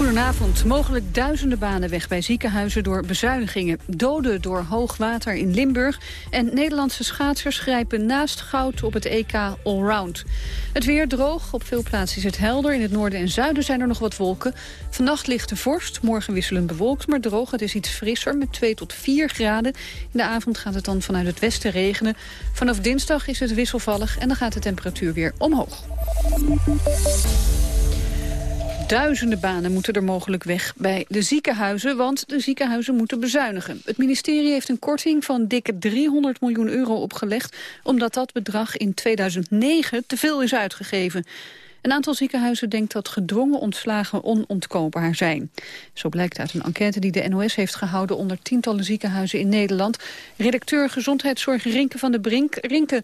Goedenavond. Mogelijk duizenden banen weg bij ziekenhuizen door bezuinigingen. Doden door hoog water in Limburg. En Nederlandse schaatsers grijpen naast goud op het EK Allround. Het weer droog. Op veel plaatsen is het helder. In het noorden en zuiden zijn er nog wat wolken. Vannacht ligt de vorst. Morgen wisselend bewolkt, maar droog. Het is iets frisser met 2 tot 4 graden. In de avond gaat het dan vanuit het westen regenen. Vanaf dinsdag is het wisselvallig en dan gaat de temperatuur weer omhoog. Duizenden banen moeten er mogelijk weg bij de ziekenhuizen, want de ziekenhuizen moeten bezuinigen. Het ministerie heeft een korting van dikke 300 miljoen euro opgelegd, omdat dat bedrag in 2009 te veel is uitgegeven. Een aantal ziekenhuizen denkt dat gedwongen ontslagen onontkoopbaar zijn. Zo blijkt uit een enquête die de NOS heeft gehouden onder tientallen ziekenhuizen in Nederland. Redacteur Gezondheidszorg Rinke van de Brink. Rinke,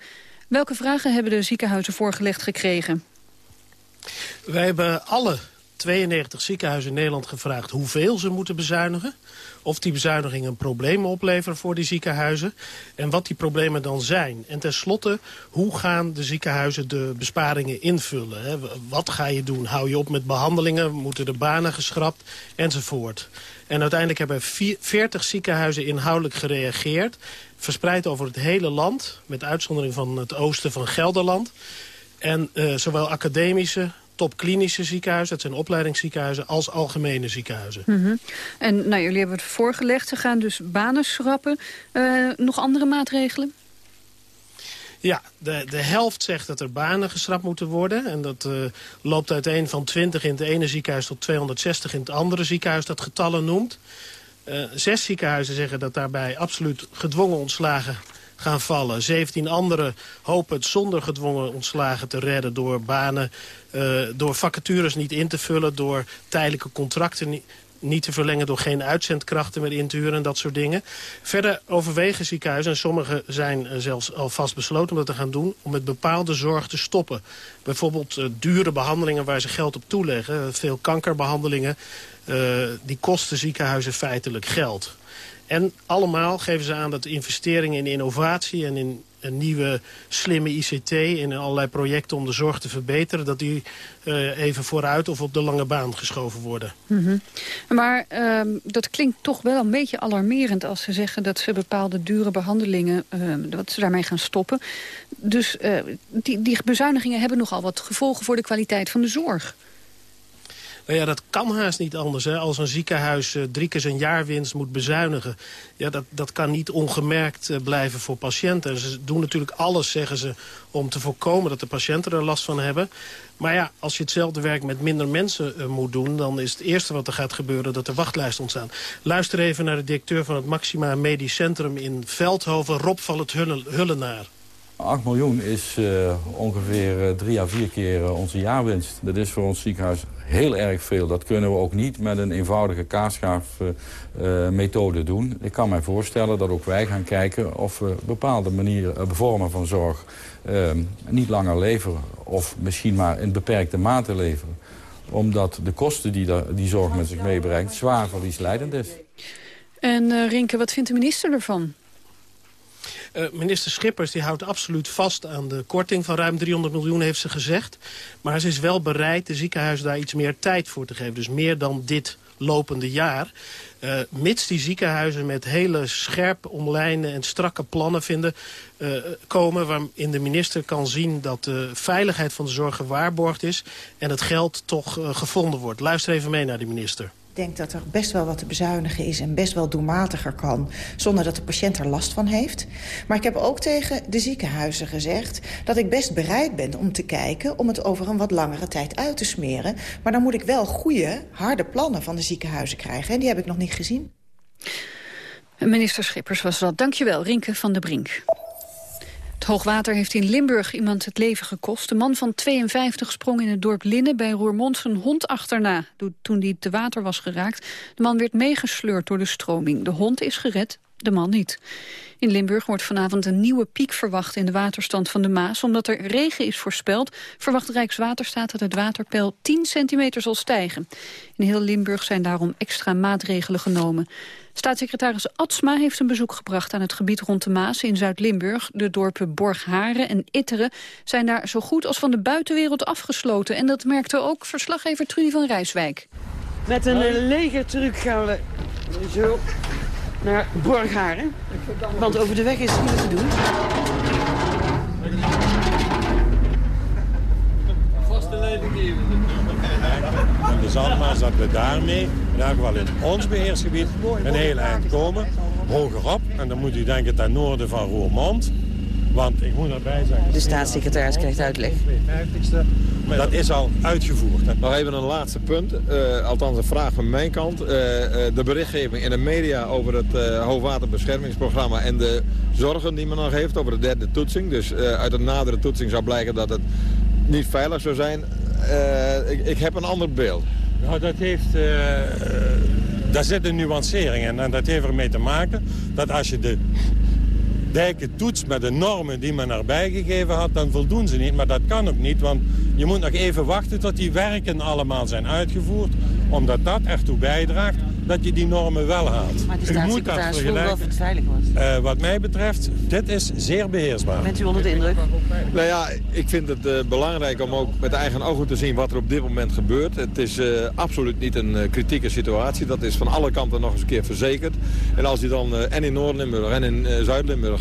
welke vragen hebben de ziekenhuizen voorgelegd gekregen? Wij hebben alle 92 ziekenhuizen in Nederland gevraagd hoeveel ze moeten bezuinigen. Of die bezuinigingen problemen opleveren voor die ziekenhuizen. En wat die problemen dan zijn. En tenslotte, hoe gaan de ziekenhuizen de besparingen invullen? Hè? Wat ga je doen? Hou je op met behandelingen? Moeten de banen geschrapt? Enzovoort. En uiteindelijk hebben 40 ziekenhuizen inhoudelijk gereageerd. Verspreid over het hele land. Met uitzondering van het oosten van Gelderland. En uh, zowel academische, topklinische ziekenhuizen, dat zijn opleidingsziekenhuizen, als algemene ziekenhuizen. Mhm. En nou, jullie hebben het voorgelegd, ze gaan dus banen schrappen. Uh, nog andere maatregelen? Ja, de, de helft zegt dat er banen geschrapt moeten worden. En dat uh, loopt uiteen van 20 in het ene ziekenhuis tot 260 in het andere ziekenhuis dat getallen noemt. Uh, zes ziekenhuizen zeggen dat daarbij absoluut gedwongen ontslagen gaan vallen. 17 anderen hopen het zonder gedwongen ontslagen te redden... door banen, uh, door vacatures niet in te vullen... door tijdelijke contracten niet, te verlengen door geen uitzendkrachten meer in te huren en dat soort dingen. Verder overwegen ziekenhuizen, en sommige zijn eh, zelfs al vast besloten om dat te gaan doen, om met bepaalde zorg te stoppen. Bijvoorbeeld uh, dure behandelingen waar ze geld op toeleggen, veel kankerbehandelingen, die kosten ziekenhuizen feitelijk geld. En allemaal geven ze aan dat investeringen in innovatie en in een nieuwe slimme ICT... in allerlei projecten om de zorg te verbeteren... dat die uh, even vooruit of op de lange baan geschoven worden. -hmm. Maar uh, dat klinkt toch wel een beetje alarmerend... als ze zeggen dat ze bepaalde dure behandelingen... Uh, dat ze daarmee gaan stoppen. Dus eh, die, die bezuinigingen hebben nogal wat gevolgen... voor de kwaliteit van de zorg. Nou ja, dat kan haast niet anders. Hè. Als een ziekenhuis uh, drie keer zijn jaarwinst moet bezuinigen... Ja, dat, dat kan niet ongemerkt uh, blijven voor patiënten. Ze doen natuurlijk alles, zeggen ze, om te voorkomen dat de patiënten er last van hebben. Maar ja, als je hetzelfde werk met minder mensen uh, moet doen... dan is het eerste wat er gaat gebeuren dat er wachtlijsten ontstaan. Luister even naar de directeur van het Maxima Medisch Centrum in Veldhoven... Rob van het Hullenaar. 8 miljoen is uh, ongeveer uh, drie à vier keer uh, onze jaarwinst. Dat is voor ons ziekenhuis heel erg veel. Dat kunnen we ook niet met een eenvoudige kaasschaafmethode doen. Ik kan mij voorstellen dat ook wij gaan kijken of we bepaalde manieren, vormen van zorg niet langer leveren. Of misschien maar in beperkte mate leveren. Omdat de kosten die die zorg met zich meebrengt zwaar verliesleidend is. En Rinke, wat vindt de minister ervan? Uh, minister Schippers die houdt absoluut vast aan de korting van ruim 300 miljoen, heeft ze gezegd. Maar ze is wel bereid de ziekenhuizen daar iets meer tijd voor te geven. Dus meer dan dit lopende jaar. Uh, mits die ziekenhuizen met hele scherp omlijnen en strakke plannen vinden uh, komen... waarin de minister kan zien dat de veiligheid van de zorg gewaarborgd is... en het geld toch gevonden wordt. Luister even mee naar die minister. Denk dat er best wel wat te bezuinigen is en best wel doelmatiger kan... zonder dat de patiënt er last van heeft. Maar ik heb ook tegen de ziekenhuizen gezegd... dat ik best bereid ben om te kijken om het over een wat langere tijd uit te smeren. Maar dan moet ik wel goede, harde plannen van de ziekenhuizen krijgen. En die heb ik nog niet gezien. Minister Schippers was dat. Dankjewel, Rinke van der Brink. Hoogwater heeft in Limburg iemand het leven gekost. De man van 52 sprong in het dorp Linnen bij Roermond zijn hond achterna... toen die te water was geraakt. De man werd meegesleurd door de stroming. De hond is gered, de man niet. In Limburg wordt vanavond een nieuwe piek verwacht in de waterstand van de Maas. Omdat er regen is voorspeld, verwacht Rijkswaterstaat dat het waterpeil 10 centimeter zal stijgen. In heel Limburg zijn daarom extra maatregelen genomen. Staatssecretaris Atsma heeft een bezoek gebracht aan het gebied rond de Maas in Zuid-Limburg. De dorpen Borgharen en Itteren zijn daar zo goed als van de buitenwereld afgesloten. En dat merkte ook verslaggever Trudy van Rijswijk. Met een lege truc gaan we zo naar Borgharen. Want over de weg is niet te doen. Vaste leiding even. En de zandmaas dat we daarmee, in elk geval in ons beheersgebied, een heel eind komen. Hogerop, en dan moet u denken ten noorden van Roermond. Want ik moet erbij zeggen... De staatssecretaris krijgt uitleg. Maar dat is al uitgevoerd. Nog even een laatste punt, uh, althans een vraag van mijn kant. Uh, uh, de berichtgeving in de media over het hoogwaterbeschermingsprogramma... en de zorgen die men nog heeft over de derde toetsing. Dus uit een nadere toetsing zou blijken dat het niet veilig zou zijn. Ik, ik, heb een ander beeld. Nou, dat heeft... daar zit een nuancering in. En dat heeft ermee te maken dat als je de dijken toetst met de normen die men erbij gegeven had, dan voldoen ze niet. Maar dat kan ook niet, want je moet nog even wachten tot die werken allemaal zijn uitgevoerd. Omdat dat ertoe bijdraagt dat je die normen wel haalt. Maar de staatssecretaris vroeg of het veilig was. Uh, wat mij betreft, dit is zeer beheersbaar. Bent u onder de indruk? Nou ja, ik vind het uh, belangrijk om ook met eigen ogen te zien wat er op dit moment gebeurt. Het is uh, absoluut niet een kritieke situatie. Dat is van alle kanten nog eens een keer verzekerd. En als je dan en in Noord-Limburg en in Zuid-Limburg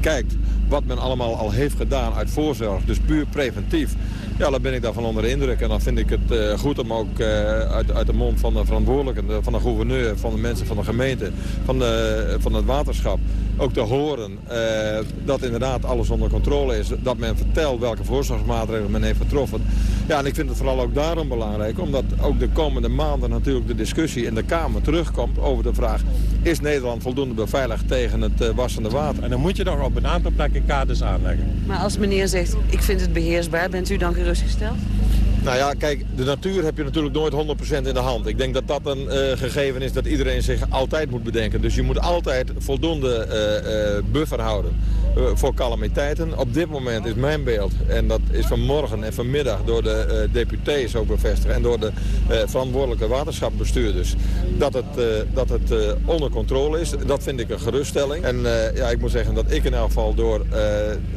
kijkt wat men allemaal al heeft gedaan uit voorzorg, dus puur preventief ja, dan ben ik daarvan onder de indruk. En dan vind ik het uh, goed om ook uh, uit, uit de mond van de verantwoordelijke, van de gouverneur, van de mensen van de gemeente, van, de, van het waterschap, ook te horen uh, dat inderdaad alles onder controle is. Dat men vertelt welke voorzorgsmaatregelen men heeft getroffen. Ja, en ik vind het vooral ook daarom belangrijk, omdat ook de komende maanden natuurlijk de discussie in de Kamer terugkomt over de vraag, is Nederland voldoende beveiligd tegen het wassende water? En dan moet je nog op een aantal plekken kaders aanleggen. Maar als meneer zegt, ik vind het beheersbaar, bent u dan Nou ja, kijk, de natuur heb je natuurlijk nooit 100% in de hand. Ik denk dat dat een uh, gegeven is dat iedereen zich altijd moet bedenken. Dus je moet altijd voldoende uh, uh, buffer houden voor calamiteiten. Op dit moment is mijn beeld, en dat is vanmorgen en vanmiddag door de deputés ook bevestigd... en door de verantwoordelijke waterschapbestuurders, dat het, dat het onder controle is. Dat vind ik een geruststelling. En ja, ik moet zeggen dat ik in elk geval door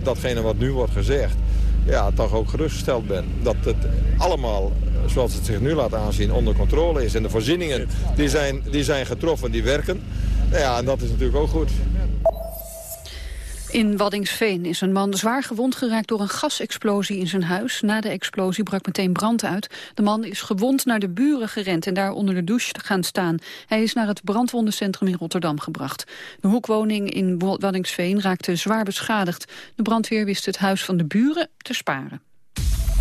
datgene wat nu wordt gezegd ja, toch ook gerustgesteld ben. Dat het allemaal, zoals het zich nu laat aanzien, onder controle is. En de voorzieningen die zijn, die zijn getroffen, die werken. Ja, en dat is natuurlijk ook goed. In Waddingsveen is een man zwaar gewond geraakt door een gasexplosie in zijn huis. Na de explosie brak meteen brand uit. De man is gewond naar de buren gerend en daar onder de douche gaan staan. Hij is naar het brandwondencentrum in Rotterdam gebracht. De hoekwoning in Waddingsveen raakte zwaar beschadigd. De brandweer wist het huis van de buren te sparen.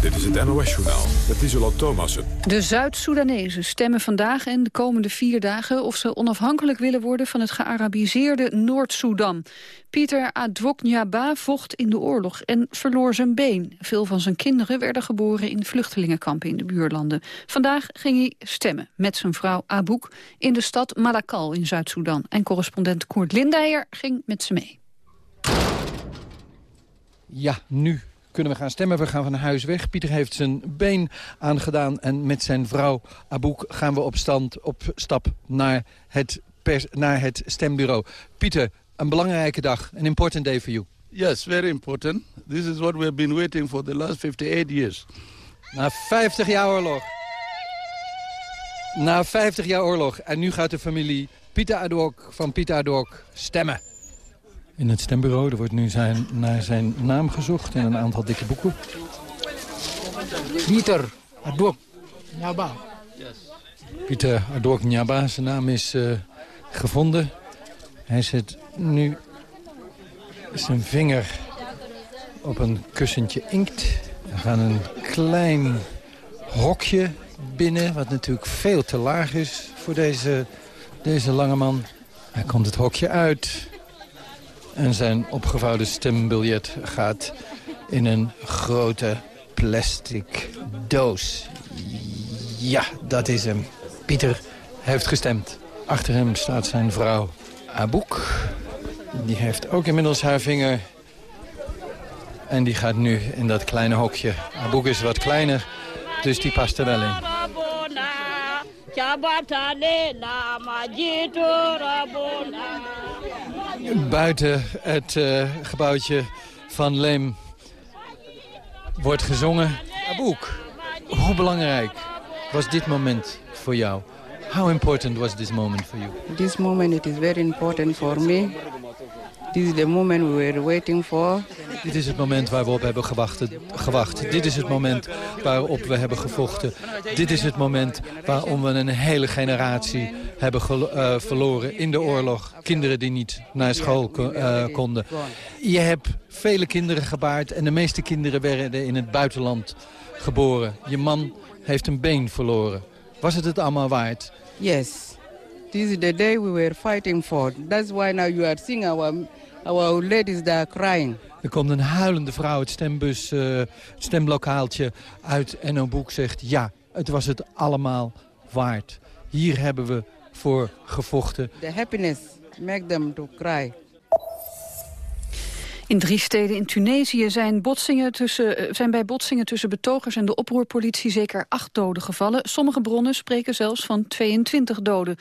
Dit is het NOS-journaal met Isola Thomassen. De Zuid-Soedanezen stemmen vandaag en de komende vier dagen... of ze onafhankelijk willen worden van het gearabiseerde Noord-Soedan. Pieter Adwoknyaba vocht in de oorlog en verloor zijn been. Veel van zijn kinderen werden geboren in vluchtelingenkampen in de buurlanden. Vandaag ging hij stemmen met zijn vrouw Abouk in de stad Malakal in Zuid-Soedan. En correspondent Koert Lindeyer ging met ze mee. Ja, nu kunnen we gaan stemmen. We gaan van huis weg. Pieter heeft zijn been aangedaan. En met zijn vrouw Abouk gaan we op, stand, op stap naar het, naar het stembureau. Pieter, een belangrijke dag. Een important day for you. Yes, very important. This is what we have been waiting for the last 58 years. Na 50 jaar oorlog. Na 50 jaar oorlog. En nu gaat de familie Pieter Adok van Pieter Adok stemmen in het stembureau. Er wordt nu zijn, naar zijn naam gezocht in een aantal dikke boeken. Pieter Adok Nyaba. Pieter Adok Nyaba, zijn naam is uh, gevonden. Hij zet nu zijn vinger op een kussentje inkt. We gaan een klein hokje binnen, wat natuurlijk veel te laag is voor deze, deze lange man. Hij komt het hokje uit. En zijn opgevouwen stembiljet gaat in een grote plastic doos. Ja, dat is hem. Pieter heeft gestemd. Achter hem staat zijn vrouw Abouk. Die heeft ook inmiddels haar vinger. En die gaat nu in dat kleine hokje. Abouk is wat kleiner, dus die past er wel in. Buiten het uh, gebouwtje van Leem wordt gezongen. Abouk, hoe belangrijk was dit moment voor jou? How important was this moment for you? This moment it is very important for me. This is the moment we were waiting for. Dit is het moment waar we op hebben gewacht. gewacht. Dit is het moment waarop we hebben gevochten. Dit is het moment waarom we een hele generatie hebben uh, verloren in de oorlog. Kinderen die niet naar school uh, konden. Je hebt vele kinderen gebaard en de meeste kinderen werden in het buitenland geboren. Je man heeft een been verloren. Was het het allemaal waard? Yes. This is the day we were fighting for. That's why now you are seeing our, our ladies that are crying. Er komt een huilende vrouw het stembus, uh, stemlokaaltje uit en een boek zegt... ja, het was het allemaal waard. Hier hebben we voor gevochten. The happiness make them to cry. In drie steden in Tunesië zijn, botsingen tussen, eh, zijn bij botsingen tussen betogers en de oproerpolitie zeker acht doden gevallen. Sommige bronnen spreken zelfs van 22 doden.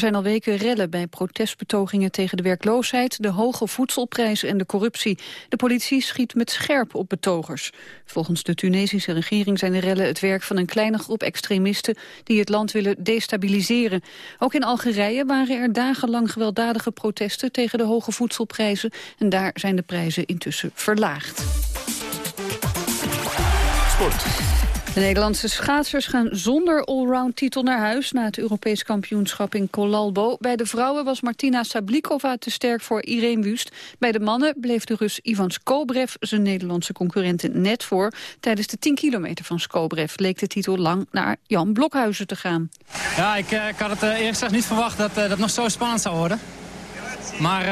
Er zijn al weken rellen bij protestbetogingen tegen de werkloosheid, de hoge voedselprijzen en de corruptie. De politie schiet met scherp op betogers. Volgens de Tunesische regering zijn de rellen het werk van een kleine groep extremisten die het land willen destabiliseren. Ook in Algerije waren er dagenlang gewelddadige protesten tegen de hoge voedselprijzen en daar zijn de prijzen intussen verlaagd. De Nederlandse schaatsers gaan zonder allround titel naar huis... na het Europees kampioenschap in Colalbo. Bij de vrouwen was Martina Sablikova te sterk voor Irene Wust. Bij de mannen bleef de Rus Ivan Skobrev zijn Nederlandse concurrenten net voor. Tijdens de 10 kilometer van Skobrev leek de titel lang naar Jan Blokhuizen te gaan. Ja, ik, ik had het uh, eerlijk gezegd niet verwacht dat uh, dat nog zo spannend zou worden. Maar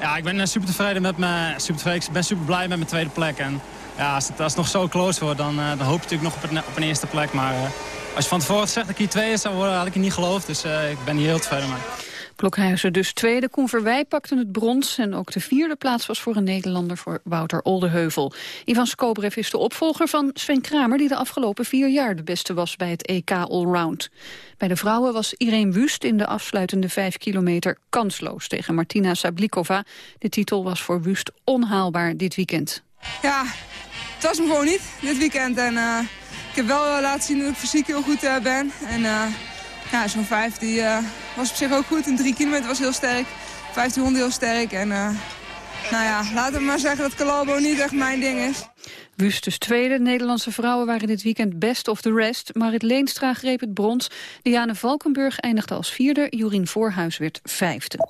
ja, ik ben super tevreden met mijn, super tevreden, ik ben super blij met mijn tweede plek. En ja, als het, als het nog zo close wordt, dan, uh, dan hoop je natuurlijk nog op een, op een eerste plek. Maar uh, als je van tevoren zegt dat ik hier tweede zou worden, had ik het niet geloofd. Dus uh, ik ben hier heel tevreden mee. Blokhuizen dus tweede. Koen Verwij pakte het brons. En ook de vierde plaats was voor een Nederlander voor Wouter Oldeheuvel. Ivan Skobrev is de opvolger van Sven Kramer... die de afgelopen vier jaar de beste was bij het EK Allround. Bij de vrouwen was Irene Wust in de afsluitende vijf kilometer kansloos... tegen Martina Sablikova. De titel was voor Wust onhaalbaar dit weekend. Ja, het was me gewoon niet dit weekend. En uh, ik heb wel uh, laten zien dat ik fysiek heel goed uh, ben. En ja, zo'n vijf die, was op zich ook goed. Een drie kilometer was heel sterk. 1500 heel sterk. En nou ja, laten we maar zeggen dat Calalbo niet echt mijn ding is. Wustus tweede. Nederlandse vrouwen waren dit weekend best of the rest. Marit Leenstra greep het brons. Diane Valkenburg eindigde als vierde. Jorien Voorhuis werd vijfde.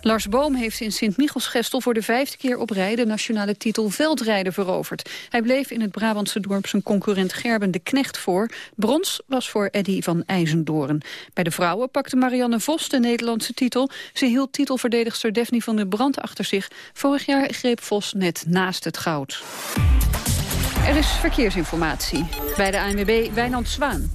Lars Boom heeft in Sint-Michelsgestel voor de vijfde keer op rij... de nationale titel veldrijden veroverd. Hij bleef in het Brabantse dorp zijn concurrent Gerben de Knecht voor. Brons was voor Eddy van IJzendoorn. Bij de vrouwen pakte Marianne Vos de Nederlandse titel. Ze hield titelverdedigster Daphne van der Brand achter zich. Vorig jaar greep Vos net naast het goud. Er is verkeersinformatie bij de ANWB Wijnand Zwaan.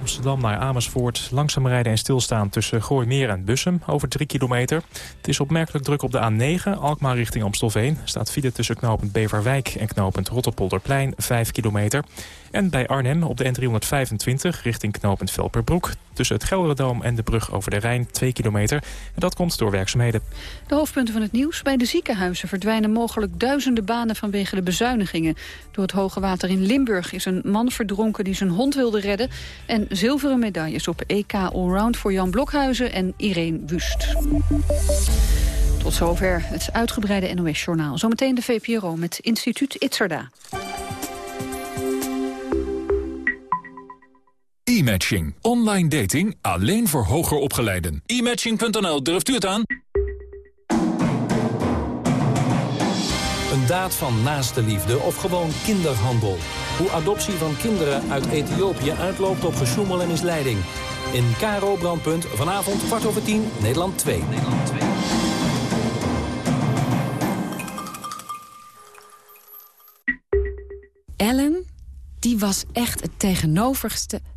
Amsterdam naar Amersfoort. Langzaam rijden en stilstaan tussen Gooimeer en Bussum over 3 kilometer. Het is opmerkelijk druk op de A9, Alkmaar richting Amstelveen. Staat file tussen knooppunt Beverwijk en knooppunt Rotterpolderplein, 5 kilometer. En bij Arnhem op de N325 richting knooppunt Velperbroek. Tussen het Gelderdoom en de brug over de Rijn 2 kilometer. En dat komt door werkzaamheden. De hoofdpunten van het nieuws. Bij de ziekenhuizen verdwijnen mogelijk duizenden banen vanwege de bezuinigingen. Door het hoge water in Limburg is een man verdronken die zijn hond wilde redden. En zilveren medailles op EK Allround voor Jan Blokhuizen en Irene Wust. Tot zover het uitgebreide NOS-journaal. Zometeen de VPRO met instituut Itzerda. E-matching. Online dating alleen voor hoger opgeleiden. E-matching.nl, durft u het aan? Een daad van naaste liefde of gewoon kinderhandel. Hoe adoptie van kinderen uit Ethiopië uitloopt op gesjoemel en misleiding. In Karo Brandpunt, vanavond kwart over tien, Nederland 2. Nederland 2. Ellen, die was echt het tegenovergestelde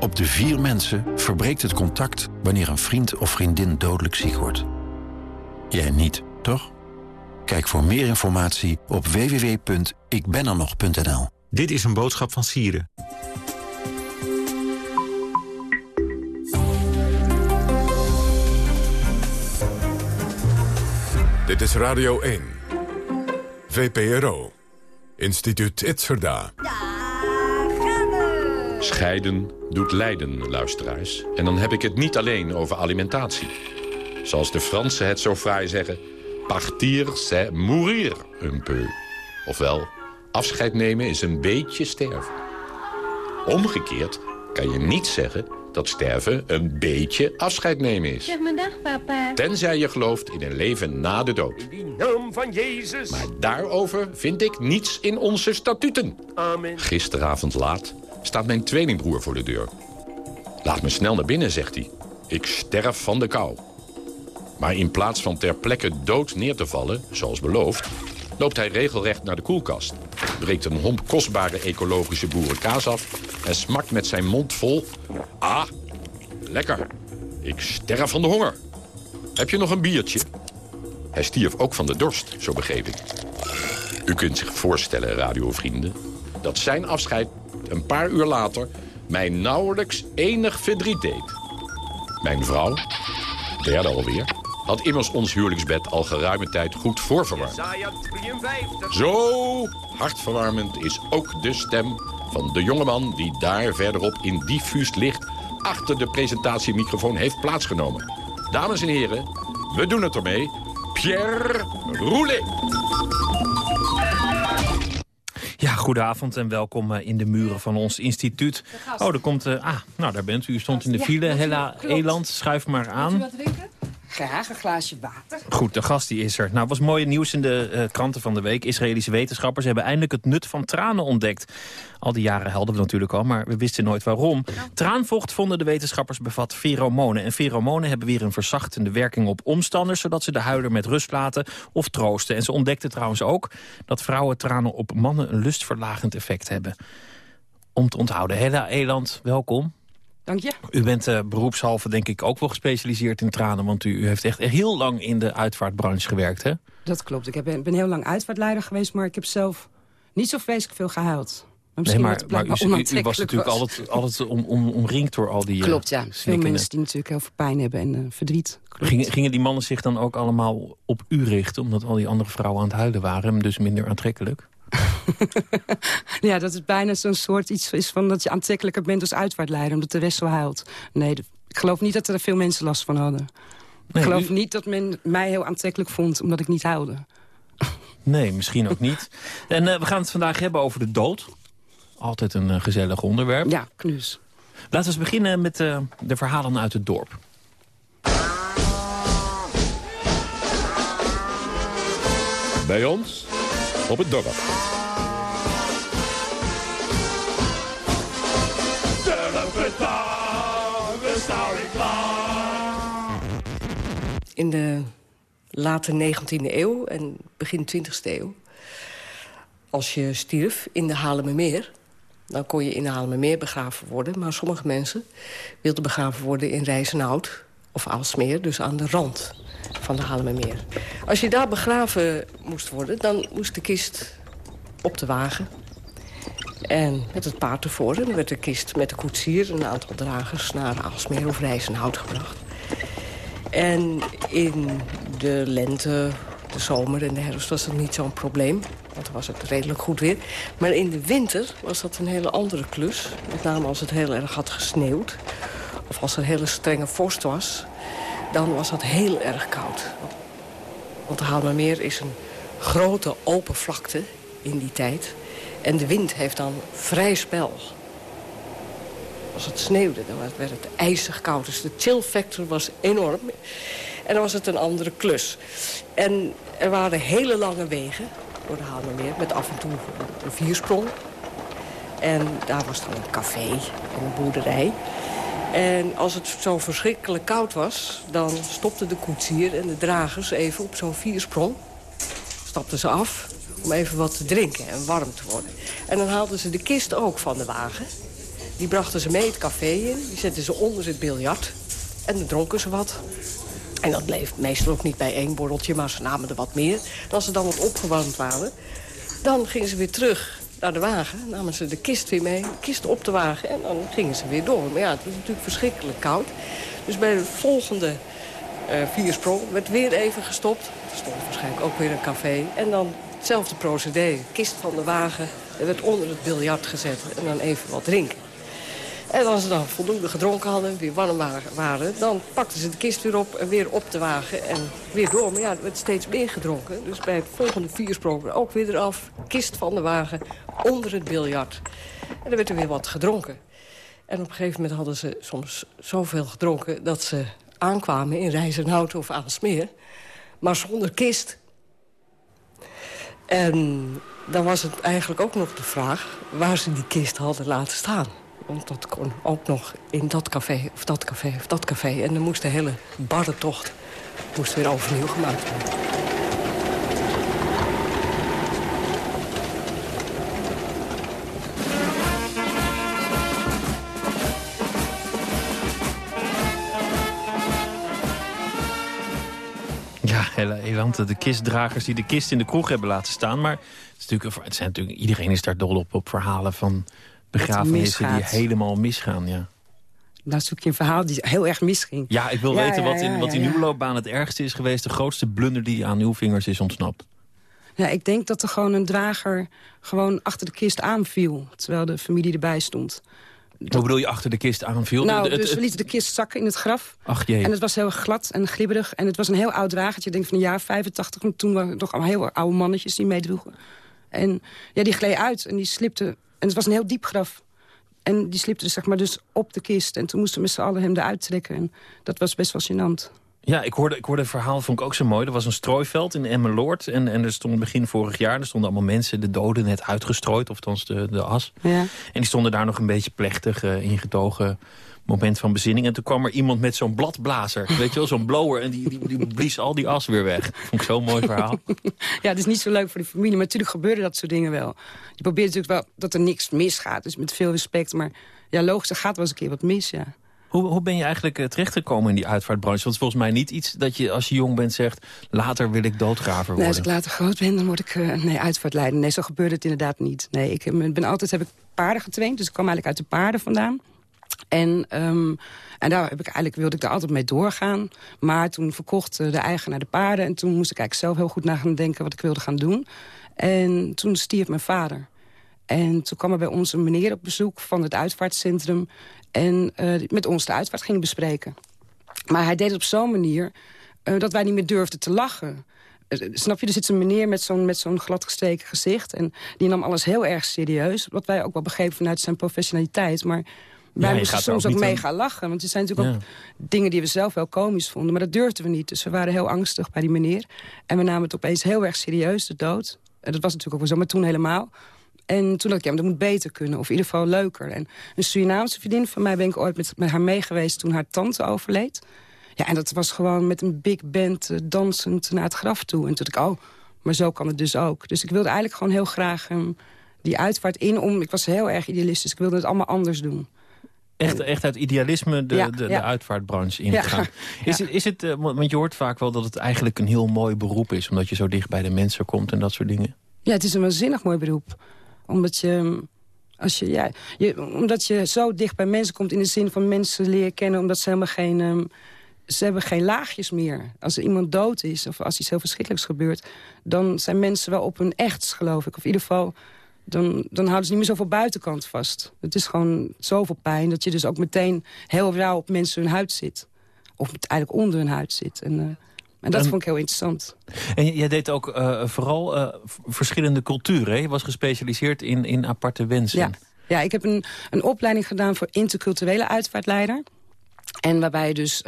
Op de vier mensen verbreekt het contact... wanneer een vriend of vriendin dodelijk ziek wordt. Jij niet, toch? Kijk voor meer informatie op www.ikbenernog.nl. Dit is een boodschap van Sieren. Dit is Radio 1. VPRO. Instituut Itzerda. Scheiden doet lijden, luisteraars. En dan heb ik het niet alleen over alimentatie. Zoals de Fransen het zo fraai zeggen... Partir, c'est mourir un peu. Ofwel, afscheid nemen is een beetje sterven. Omgekeerd kan je niet zeggen dat sterven een beetje afscheid nemen is. Zeg maar dag, papa. Tenzij je gelooft in een leven na de dood. In die naam van Jezus. Maar daarover vind ik niets in onze statuten. Amen. Gisteravond laat staat mijn tweelingbroer voor de deur. Laat me snel naar binnen, zegt hij. Ik sterf van de kou. Maar in plaats van ter plekke dood neer te vallen, zoals beloofd... loopt hij regelrecht naar de koelkast. Breekt een homp kostbare ecologische boerenkaas af... en smakt met zijn mond vol... Ah, lekker. Ik sterf van de honger. Heb je nog een biertje? Hij stierf ook van de dorst, zo begreep ik. U kunt zich voorstellen, radiovrienden... dat zijn afscheid een paar uur later mij nauwelijks enig verdriet deed. Mijn vrouw, derde alweer, had immers ons huwelijksbed al geruime tijd goed voorverwarmd. Isaiah 53. Zo hartverwarmend is ook de stem van de jongeman die daar verderop in diffuus licht achter de presentatiemicrofoon heeft plaatsgenomen. Dames en heren, we doen het ermee. Pierre Roulet. Ja, goedenavond en welkom eh, in de muren van ons instituut. Oh, er komt... eh, ah, nou, daar bent u. U stond in de file. Hella Eland, schuif maar aan. Graag een glaasje water. Goed, de gast die is er. Nou, was mooi nieuws in de eh, kranten van de week. Israëlische wetenschappers hebben eindelijk het nut van tranen ontdekt. Al die jaren helden we natuurlijk al, maar we wisten nooit waarom. Traanvocht vonden de wetenschappers bevat feromonen. En feromonen hebben weer een verzachtende werking op omstanders... zodat ze de huiler met rust laten of troosten. En ze ontdekten trouwens ook dat vrouwentranen op mannen... een lustverlagend effect hebben. Om te onthouden. Hella Eland, welkom. Dank je. U bent uh, beroepshalve denk ik ook wel gespecialiseerd in tranen... want u, u heeft echt heel lang in de uitvaartbranche gewerkt, hè? Dat klopt. Ik heb, ben heel lang uitvaartleider geweest... maar ik heb zelf niet zo vreselijk veel gehuild. Maar Nee, maar, u, blijkbaar u- u was natuurlijk altijd, altijd om, om, omringd door al die... eh, Klopt, ja. Veel mensen die natuurlijk heel veel pijn hebben en eh, verdriet. Gingen, gingen die mannen zich dan ook allemaal op u richten... omdat al die andere vrouwen aan het huilen waren... en dus minder aantrekkelijk? Ja, dat het bijna zo'n soort iets is van dat je aantrekkelijker bent als uitvaartleider... omdat de rest zo huilt. Nee, ik geloof niet dat er veel mensen last van hadden. Nee, ik geloof u- niet dat men mij heel aantrekkelijk vond omdat ik niet huilde. Nee, misschien ook niet. En eh, we gaan het vandaag hebben over de dood. Altijd een eh, gezellig onderwerp. Ja, knus. Laten we eens beginnen met eh, de verhalen uit het dorp. Bij ons op het dorp. In de late 19e eeuw en begin 20e eeuw... als je stierf in de Halemermeer... dan kon je in de Halemermeer begraven worden. Maar sommige mensen wilden begraven worden in Rijzenhout of Aalsmeer... dus aan de rand van de Halemermeer. Als je daar begraven moest worden, dan moest de kist op de wagen... En met het paard ervoor. En dan werd de kist met de koetsier... een aantal dragers naar Aalsmeer of Rijzenhout gebracht. En in de lente, de zomer en de herfst was dat niet zo'n probleem. Want dan was het redelijk goed weer. Maar in de winter was dat een hele andere klus. Met name als het heel erg had gesneeuwd. Of als er hele strenge vorst was. Dan was dat heel erg koud. Want de Haalmermeer is een grote open vlakte in die tijd. En de wind heeft dan vrij spel. Als het sneeuwde, dan werd het ijzig koud. Dus de chill factor was enorm. En dan was het een andere klus. En er waren hele lange wegen door de Hamermeer... met af en toe een viersprong. En daar was dan een café en een boerderij. En als het zo verschrikkelijk koud was... dan stopten de koetsier en de dragers even op zo'n viersprong. Stapten ze af om even wat te drinken en warm te worden. En dan haalden ze de kist ook van de wagen. Die brachten ze mee het café in. Die zetten ze onder het biljart. En dan dronken ze wat. En dat bleef meestal ook niet bij één borreltje, maar ze namen er wat meer. Als ze dan wat opgewarmd waren, dan gingen ze weer terug naar de wagen. Namen ze de kist weer mee, de kist op de wagen en dan gingen ze weer door. Maar ja, het was natuurlijk verschrikkelijk koud. Dus bij de volgende uh, viersprong werd weer even gestopt. Er stond waarschijnlijk ook weer een café. En dan hetzelfde procedé, kist van de wagen. Er werd onder het biljart gezet en dan even wat drinken. En als ze dan voldoende gedronken hadden, weer warm waren... dan pakten ze de kist weer op en weer op de wagen en weer door. Maar ja, er werd steeds meer gedronken. Dus bij het volgende viersprong ook weer eraf. Kist van de wagen, onder het biljart. En er werd er weer wat gedronken. En op een gegeven moment hadden ze soms zoveel gedronken... dat ze aankwamen in Rijzenhout of Aalsmeer. Maar zonder kist. En dan was het eigenlijk ook nog de vraag... waar ze die kist hadden laten staan. Want dat kon ook nog in dat café of dat café of dat café. En dan moest de hele barrentocht moest weer overnieuw gemaakt worden. Hele eland. De kistdragers die de kist in de kroeg hebben laten staan. Maar het, is natuurlijk, het zijn natuurlijk, iedereen is daar dol op, op verhalen van begrafenissen die helemaal misgaan, ja. Nou zoek je een verhaal die heel erg misging. Ja, ik wil weten wat in, wat in uw loopbaan het ergste is geweest. De grootste blunder die aan uw vingers is ontsnapt. Ja, ik denk dat er gewoon een drager gewoon achter de kist aanviel. Terwijl de familie erbij stond. Hoe bedoel je achter de kist aanviel? Nou, dus we lieten de kist zakken in het graf. Ach jee. En het was heel glad en glibberig. En het was een heel oud dragertje, ik denk van een jaar 85. En toen waren er toch allemaal heel oude mannetjes die meedroegen. En ja, die gleed uit en die slipte en het was een heel diep graf. En die slipte zeg maar, dus op de kist. En toen moesten we met z'n allen hem eruit trekken. En dat was best wel gênant. Ja, ik hoorde, ik hoorde een verhaal, vond ik ook zo mooi. Er was een strooiveld in Emmeloord. En, en er stond begin vorig jaar, er stonden allemaal mensen... de doden net uitgestrooid, of althans de, de as. Ja. En die stonden daar nog een beetje plechtig, uh, ingetogen moment van bezinning. En toen kwam er iemand met zo'n bladblazer. Weet je wel, zo'n blower. En die, die, die blies al die as weer weg. Vond ik zo'n mooi verhaal. ja, het is niet zo leuk voor de familie. Maar natuurlijk gebeuren dat soort dingen wel. Je probeert natuurlijk wel dat er niks misgaat. Dus met veel respect. Maar ja, logisch, er gaat wel eens een keer wat mis, ja. Hoe, hoe ben je eigenlijk uh, terechtgekomen in die uitvaartbranche? Want volgens mij niet iets dat je als je jong bent zegt... later wil ik doodgraver worden. Nee, als ik later groot ben, dan word ik uh, nee, uitvaartleider. Nee, zo gebeurt het inderdaad niet. Nee, ik ben altijd, heb ik paarden getraind. Dus ik kwam eigenlijk uit de paarden vandaan. En, um, en daar heb ik eigenlijk, wilde ik daar altijd mee doorgaan. Maar toen verkocht de eigenaar de paarden. En toen moest ik eigenlijk zelf heel goed na gaan denken wat ik wilde gaan doen. En toen stierf mijn vader. En toen kwam er bij ons een meneer op bezoek van het uitvaartcentrum. En uh, met ons de uitvaart ging bespreken. Maar hij deed het op zo'n manier uh, dat wij niet meer durfden te lachen. Uh, snap je, er zit zo'n meneer met zo'n zo'n gladgestreken gezicht. En die nam alles heel erg serieus. Wat wij ook wel begrepen vanuit zijn professionaliteit. Maar wij ja, moesten soms ook, ook mega lachen. Want er zijn natuurlijk ja. ook dingen die we zelf wel komisch vonden. Maar dat durfden we niet. Dus we waren heel angstig bij die meneer. En we namen het opeens heel erg serieus, de dood. En dat was natuurlijk ook wel zo, maar toen helemaal. En toen dacht ik, ja, maar dat moet beter kunnen. Of in ieder geval leuker. En een Surinaamse vriendin van mij ben ik ooit met, met haar meegeweest... toen haar tante overleed. Ja, en dat was gewoon met een big band uh, dansend naar het graf toe. En toen dacht ik, oh, maar zo kan het dus ook. Dus ik wilde eigenlijk gewoon heel graag um, die uitvaart in. Om, ik was heel erg idealistisch. Ik wilde het allemaal anders doen. Echt, echt uit idealisme de, ja, de, de ja. uitvaartbranche ingegaan. Ja. Is het, is het, uh, want je hoort vaak wel dat het eigenlijk een heel mooi beroep is... omdat je zo dicht bij de mensen komt en dat soort dingen. Ja, het is een waanzinnig mooi beroep. Omdat je, als je, ja, je, omdat je zo dicht bij mensen komt... in de zin van mensen leren kennen... omdat ze helemaal geen... Um, ze hebben geen laagjes meer. Als er iemand dood is of als iets heel verschrikkelijks gebeurt... dan zijn mensen wel op hun echts, geloof ik. Of in ieder geval dan, dan houden ze niet meer zoveel buitenkant vast. Het is gewoon zoveel pijn dat je dus ook meteen heel rauw op mensen hun huid zit. Of eigenlijk onder hun huid zit. En, uh, en dat en, vond ik heel interessant. En jij deed ook uh, vooral uh, verschillende culturen. Hè? Je was gespecialiseerd in, in aparte wensen. Ja, ja ik heb een, een opleiding gedaan voor interculturele uitvaartleider. En waarbij je dus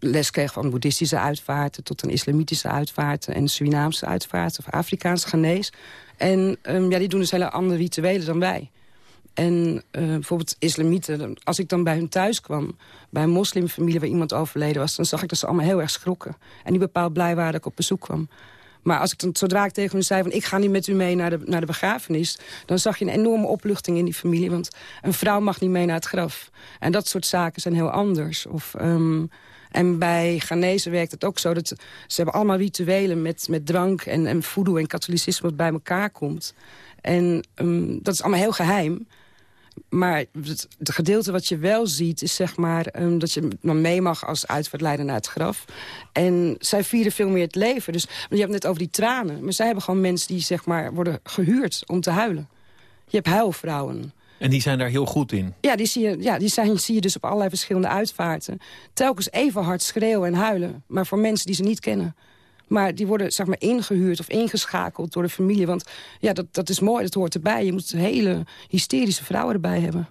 les kreeg van boeddhistische uitvaarten... tot een islamitische uitvaarten en Surinaamse uitvaarten... of Afrikaanse genees. En um, ja, die doen dus hele andere rituelen dan wij. En uh, bijvoorbeeld islamieten, als ik dan bij hun thuis kwam... bij een moslimfamilie waar iemand overleden was... dan zag ik dat ze allemaal heel erg schrokken. En niet bepaald blij waren dat ik op bezoek kwam. Maar als ik dan, zodra ik tegen hun zei van ik ga niet met u mee naar de, naar de begrafenis... dan zag je een enorme opluchting in die familie. Want een vrouw mag niet mee naar het graf. En dat soort zaken zijn heel anders. Of, um, en bij Ghanese werkt het ook zo. Dat ze hebben allemaal rituelen met, met drank en, en voodoo en katholicisme... wat bij elkaar komt. En um, dat is allemaal heel geheim. Maar het, gedeelte wat je wel ziet is zeg maar um, dat je dan mee mag als uitvaartleider naar het graf. En zij vieren veel meer het leven. Dus je hebt net over die tranen. Maar zij hebben gewoon mensen die zeg maar worden gehuurd om te huilen. Je hebt huilvrouwen. En die zijn daar heel goed in? Ja, die zie je, ja, die zijn, zie je dus op allerlei verschillende uitvaarten. Telkens even hard schreeuwen en huilen. Maar voor mensen die ze niet kennen. Maar die worden zeg maar, ingehuurd of ingeschakeld door de familie. Want ja, dat, dat is mooi, dat hoort erbij. Je moet hele hysterische vrouwen erbij hebben.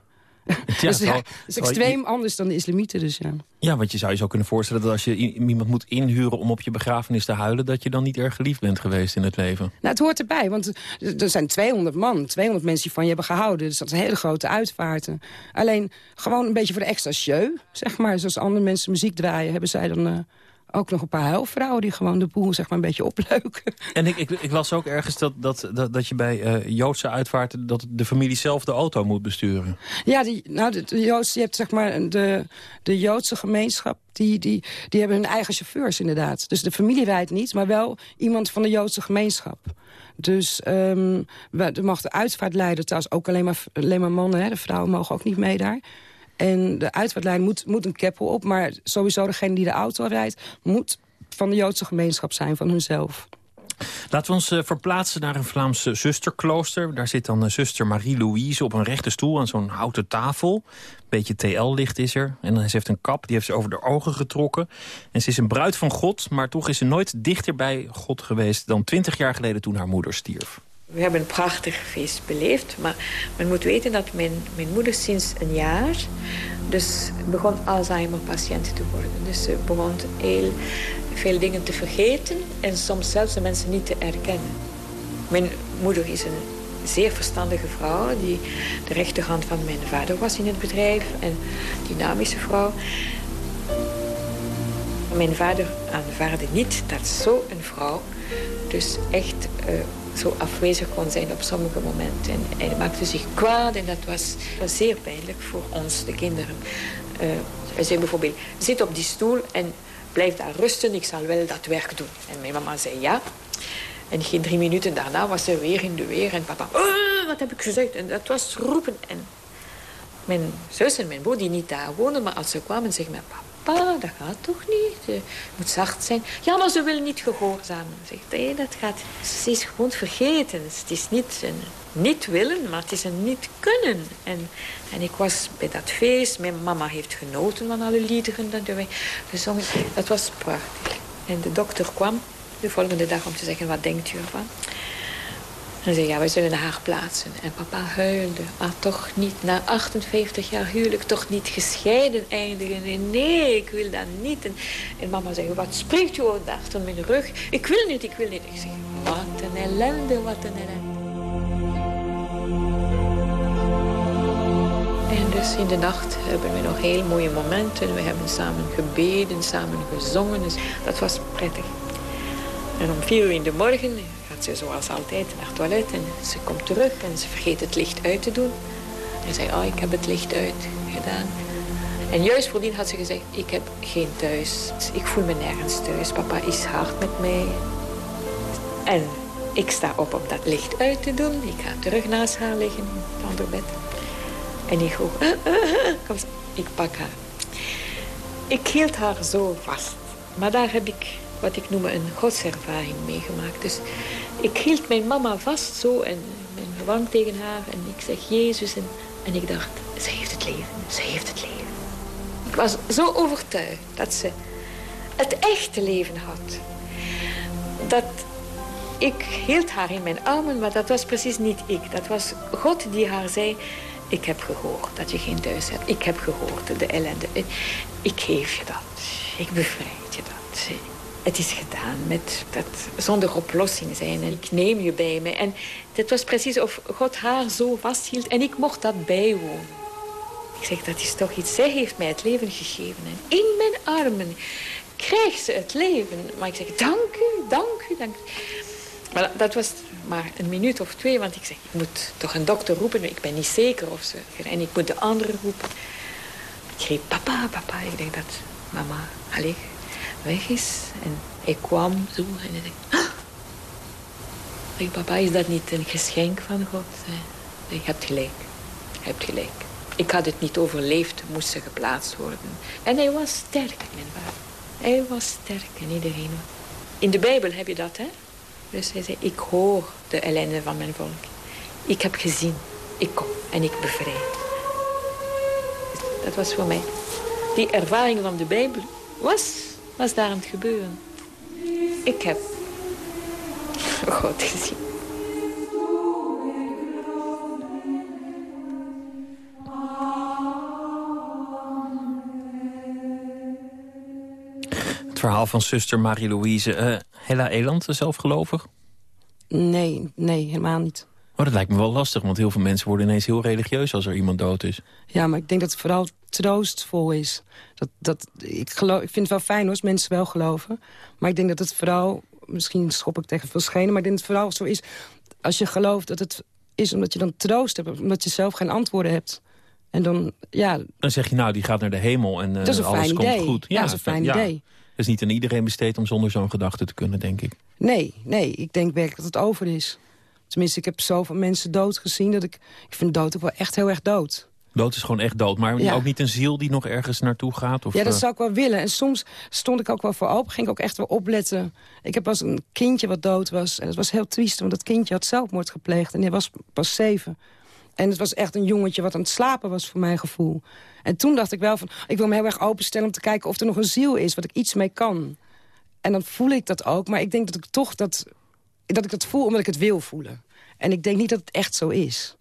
Dus ja, dat is extreem anders dan de islamieten dus, ja. Ja, want je zou je zo kunnen voorstellen dat als je iemand moet inhuren om op je begrafenis te huilen, dat je dan niet erg geliefd bent geweest in het leven. Nou, het hoort erbij, want er zijn 200 man, 200 mensen die van je hebben gehouden. Dus dat zijn hele grote uitvaarten. Alleen gewoon een beetje voor de extra show, zeg maar. Zoals andere mensen muziek draaien, hebben zij dan... Uh, ook nog een paar huilvrouwen die gewoon de boel zeg maar, een beetje opleuken. En ik, ik, ik las ook ergens dat, dat, dat, dat je bij uh, Joodse uitvaarten... dat de familie zelf de auto moet besturen. Ja, die, nou, de, de Joodse, je hebt zeg maar de, de Joodse gemeenschap... Die, die, die hebben hun eigen chauffeurs inderdaad. Dus de familie rijdt niet, maar wel iemand van de Joodse gemeenschap. Dus um, er mag de uitvaartleider trouwens ook alleen maar, alleen maar mannen. Hè, de vrouwen mogen ook niet mee daar. En de uitvaartlijn moet, moet een keppel op. Maar sowieso degene die de auto rijdt... moet van de Joodse gemeenschap zijn, van hunzelf. Laten we ons uh, verplaatsen naar een Vlaams zusterklooster. Daar zit dan uh, zuster Marie-Louise op een rechte stoel aan zo'n houten tafel. Beetje TL-licht is er. En ze heeft een kap, die heeft ze over de ogen getrokken. En ze is een bruid van God, maar toch is ze nooit dichter bij God geweest... dan twintig jaar geleden toen haar moeder stierf. We hebben een prachtig feest beleefd. Maar men moet weten dat mijn, mijn moeder sinds een jaar... dus begon Alzheimer-patiënt te worden. Dus ze begon heel veel dingen te vergeten... en soms zelfs de mensen niet te erkennen. Mijn moeder is een zeer verstandige vrouw... die de rechterhand van mijn vader was in het bedrijf. En dynamische vrouw. Mijn vader aanvaarde niet dat zo'n vrouw... dus echt... Uh, zo afwezig kon zijn op sommige momenten. En hij maakte zich kwaad en dat was, zeer pijnlijk voor ons, de kinderen. Uh, hij zei bijvoorbeeld, zit op die stoel en blijf daar rusten, ik zal wel dat werk doen. En mijn mama zei ja. En geen drie minuten daarna was ze weer in de weer en papa, oh, wat heb ik gezegd? En dat was roepen. En mijn zus en mijn broer, die niet daar woonden, maar als ze kwamen, zeggen mijn papa, papa, dat gaat toch niet? Je moet zacht zijn. Ja, maar ze wil niet gehoorzamen. Zegt, nee, dat gaat. Ze is gewoon vergeten. Het is niet een niet willen, maar het is een niet kunnen. En, en ik was bij dat feest. Mijn mama heeft genoten van alle liederen dat we gezongen. Dat was prachtig. En de dokter kwam de volgende dag om te zeggen, wat denkt u ervan? En zei, ja, wij zullen haar plaatsen. En papa huilde. Maar toch niet, na 58 jaar huwelijk, toch niet gescheiden eindigen. Nee, ik wil dat niet. En, mama zei, wat spreekt u ook achter mijn rug? Ik wil niet, ik wil niet. Ik zeg, wat een ellende, wat een ellende. En dus in de nacht hebben we nog heel mooie momenten. We hebben samen gebeden, samen gezongen. Dus dat was prettig. En om vier uur in de morgen ze zoals altijd naar het toilet en ze komt terug en ze vergeet het licht uit te doen. En zei, oh, ik heb het licht uit gedaan. En juist voordien had ze gezegd, ik heb geen thuis. Ik voel me nergens thuis. Papa is hard met mij. En ik sta op om dat licht uit te doen. Ik ga terug naast haar liggen in het bed. En ik hoor, uh, uh, kom, ik pak haar. Ik hield haar zo vast. Maar daar heb ik wat ik noem een godservaring meegemaakt. Dus ik hield mijn mama vast zo en mijn wang tegen haar en ik zeg Jezus. En, en ik dacht, ze heeft het leven, ze heeft het leven. Ik was zo overtuigd dat ze het echte leven had. Dat ik hield haar in mijn armen, maar dat was precies niet ik. Dat was God die haar zei, Ik heb gehoord dat je geen thuis hebt. Ik heb gehoord de ellende. Ik geef je dat. Ik bevrijd je dat. Het is gedaan met dat zonder oplossing zijn. En ik neem je bij me. En het was precies of God haar zo vasthield en ik mocht dat bijwonen. Ik zeg, dat is toch iets. Zij heeft mij het leven gegeven. En in mijn armen krijgt ze het leven. Maar ik zeg, dank u, dank u, dank u. Maar dat was maar een minuut of twee, want ik zeg, ik moet toch een dokter roepen. Ik ben niet zeker of ze... En ik moet de andere roepen. Ik riep, papa, papa. Ik denk dat mama, allez, weg is. En ik kwam zo en ik dacht... Ah! papa, is dat niet een geschenk van God? Je hebt gelijk. Je hebt gelijk. Ik had het niet overleefd, moest ze geplaatst worden. En hij was sterk, mijn vader. Hij was sterk en iedereen. In de Bijbel heb je dat, hè? Dus hij zei, ik hoor de ellende van mijn volk. Ik heb gezien, ik kom en ik bevrijd. Dat was voor mij. Die ervaring van de Bijbel was, was daar aan het gebeuren. Ik heb God gezien. Het verhaal van zuster Marie-Louise. Uh, Hella Eland, zelfgelovig? Nee, nee, helemaal niet. Oh, dat lijkt me wel lastig, want heel veel mensen worden ineens heel religieus als er iemand dood is. Ja, maar ik denk dat het vooral troostvol is. Dat, dat, ik, geloof, ik vind het wel fijn hoor, als mensen wel geloven. Maar ik denk dat het vooral, misschien schop ik tegen veel schenen... maar ik denk dat het vooral zo is, als je gelooft dat het is omdat je dan troost hebt... omdat je zelf geen antwoorden hebt. En dan, ja... Dan zeg je, nou, die gaat naar de hemel en uh, alles komt idee. goed. Ja, dat is een fijn ja. idee. Het is niet aan iedereen besteed om zonder zo'n gedachte te kunnen, denk ik. Nee, nee, ik denk werkelijk dat het over is. Tenminste, ik heb zoveel mensen dood gezien... dat ik, ik vind dood ook wel echt heel erg dood. Dood is gewoon echt dood, maar Ja. ook niet een ziel die nog ergens naartoe gaat? Of, ja, dat eh, zou ik wel willen. En soms stond ik ook wel voor open, ging ik ook echt wel opletten. Ik heb als een kindje wat dood was. En het was heel triest, want dat kindje had zelfmoord gepleegd. En hij was pas zeven. En het was echt een jongetje wat aan het slapen was, voor mijn gevoel. En toen dacht ik wel van, ik wil me heel erg openstellen... om te kijken of er nog een ziel is, wat ik iets mee kan. En dan voel ik dat ook, maar ik denk dat ik toch dat... dat ik dat voel omdat ik het wil voelen. En ik denk niet dat het echt zo is.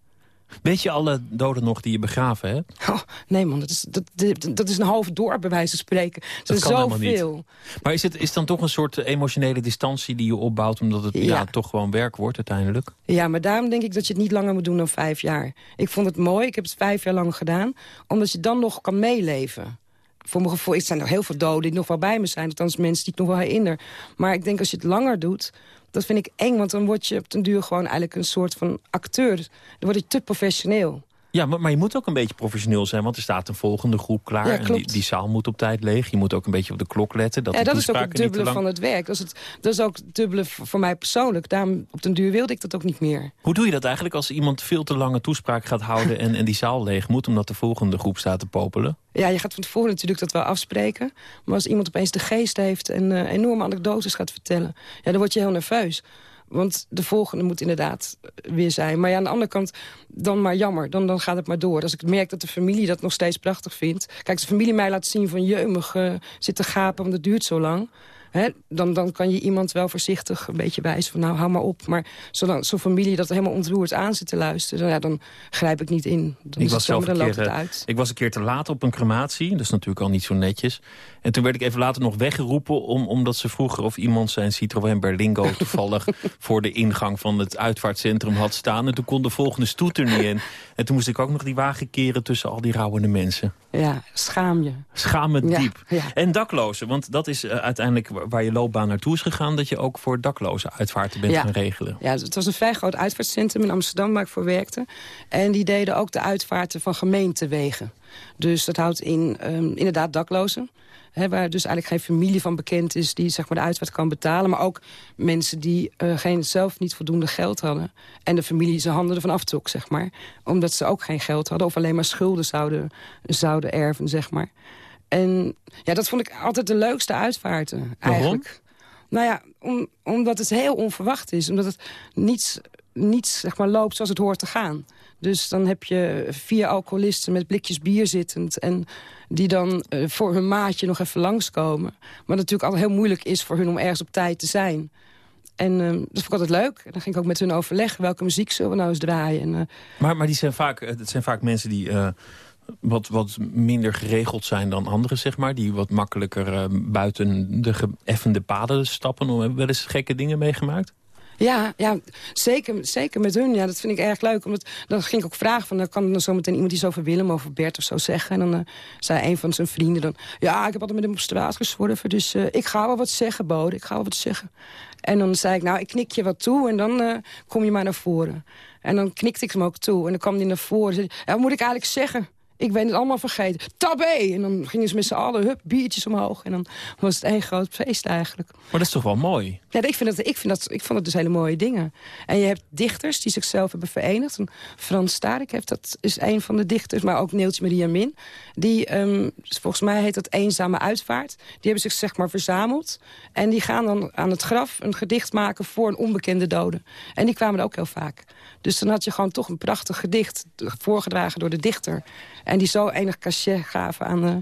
Weet je alle doden nog die je begraven hebt? Oh, nee man, dat is, dat, dat, dat is een half dorp bij wijze van spreken. Dat zijn kan zoveel. niet. Maar is het is dan toch een soort emotionele distantie die je opbouwt... omdat het ja. Ja. toch gewoon werk wordt uiteindelijk? Ja, maar daarom denk ik dat je het niet langer moet doen dan vijf jaar. Ik vond het mooi, ik heb het vijf jaar lang gedaan... omdat je dan nog kan meeleven. Voor mijn gevoel, er zijn er heel veel doden die nog wel bij me zijn. Althans mensen die ik nog wel herinner. Maar ik denk als je het langer doet, dat vind ik eng. Want dan word je op den duur gewoon eigenlijk een soort van acteur. Dan word je te professioneel. Ja, maar, maar je moet ook een beetje professioneel zijn... want er staat een volgende groep klaar. Ja, en die, die zaal moet op tijd leeg. Je moet ook een beetje op de klok letten. Dat ja, dat is ook het dubbele lang- van het werk. Dat is, het, dat is ook het dubbele voor mij persoonlijk. Daarom op den duur wilde ik dat ook niet meer. Hoe doe je dat eigenlijk als iemand veel te lange toespraak gaat houden... en, en die zaal leeg moet omdat de volgende groep staat te popelen? Ja, je gaat van tevoren natuurlijk dat wel afspreken. Maar als iemand opeens de geest heeft en eh, enorme anekdotes gaat vertellen... ja, dan word je heel nerveus. Want de volgende moet inderdaad eh, weer zijn. Maar ja, aan de andere kant, dan maar jammer. Dan, dan gaat het maar door. Als ik merk dat de familie dat nog steeds prachtig vindt... Kijk, als de familie mij laat zien van jeumig uh, zit te gapen... want het duurt zo lang... Hè, dan, dan kan je iemand wel voorzichtig een beetje wijzen van nou, hou maar op. Maar zolang zo'n familie dat helemaal ontroerd aan zit te luisteren... Dan, ja, dan grijp ik niet in. Dan ik was, zelf dan keer, loopt het eh, uit. ik was een keer te laat op een crematie. Dat is natuurlijk al niet zo netjes. En toen werd ik even later nog weggeroepen... Om, omdat ze vroegen of iemand zijn Citroën Berlingo... toevallig voor de ingang van het uitvaartcentrum had staan. En toen kon de volgende stoet er niet in. En toen moest ik ook nog die wagen keren tussen al die rouwende mensen. Ja, schaam je. Schaam Ja, diep. ja. En daklozen, want dat is eh, uiteindelijk wa- waar je loopbaan naartoe is gegaan... dat je ook voor daklozen uitvaarten bent Ja. gaan regelen. Ja, het was een vrij groot uitvaartcentrum in Amsterdam waar ik voor werkte. En die deden ook de uitvaarten van gemeentewegen. Dus dat houdt in ehm, inderdaad daklozen. Hè, waar dus eigenlijk geen familie van bekend is die zeg maar, de uitvaart kan betalen. Maar ook mensen die eh, geen, zelf niet voldoende geld hadden. En de familie zijn handen ervan aftrok, zeg maar. Omdat ze ook geen geld hadden of alleen maar schulden zouden, zouden erven, zeg maar. En ja, dat vond ik altijd de leukste uitvaarten, eigenlijk. Nou ja, om, omdat het heel onverwacht is. Omdat het niets, niets zeg maar, loopt zoals het hoort te gaan. Dus dan heb je vier alcoholisten met blikjes bier zittend... en die dan eh, voor hun maatje nog even langskomen. Maar natuurlijk altijd heel moeilijk is voor hun om ergens op tijd te zijn. En ehm, dat vond ik altijd leuk. En dan ging ik ook met hun overleggen welke muziek zullen we nou eens draaien. En, eh, Maar, maar die zijn vaak, het zijn vaak mensen die eh, wat, wat minder geregeld zijn dan anderen, zeg maar. Die wat makkelijker eh, buiten de geëffende paden stappen. Hebben we wel eens gekke dingen meegemaakt? Ja, ja zeker, zeker met hun. Ja, dat vind ik erg leuk. Omdat, dan ging ik ook vragen, van, dan kan er zo meteen iemand iets over Willem, over Bert of zo zeggen. En dan uh, zei een van zijn vrienden dan... Ja, ik heb altijd met hem op straat gezworven, dus uh, ik ga wel wat zeggen, Bode. Ik ga wel wat zeggen. En dan zei ik, nou, ik knik je wat toe en dan uh, kom je maar naar voren. En dan knikte ik hem ook toe. En dan kwam hij naar voren ja, wat moet ik eigenlijk zeggen? Ik ben het allemaal vergeten. Tabé! En dan gingen ze met z'n allen, hup, biertjes omhoog. En dan was het één groot feest eigenlijk. Maar dat is toch wel mooi? Ja, ik, vind dat, ik, vind dat, ik vond het dus hele mooie dingen. En je hebt dichters die zichzelf hebben verenigd. En Frans Starik heeft dat, is een van de dichters, maar ook Neeltje Maria Min. Die, um, volgens mij heet dat Eenzame Uitvaart. Die hebben zich zeg maar verzameld. En die gaan dan aan het graf een gedicht maken voor een onbekende dode. En die kwamen er ook heel vaak. Dus dan had je gewoon toch een prachtig gedicht voorgedragen door de dichter. En die zo enig cachet gaven aan, de,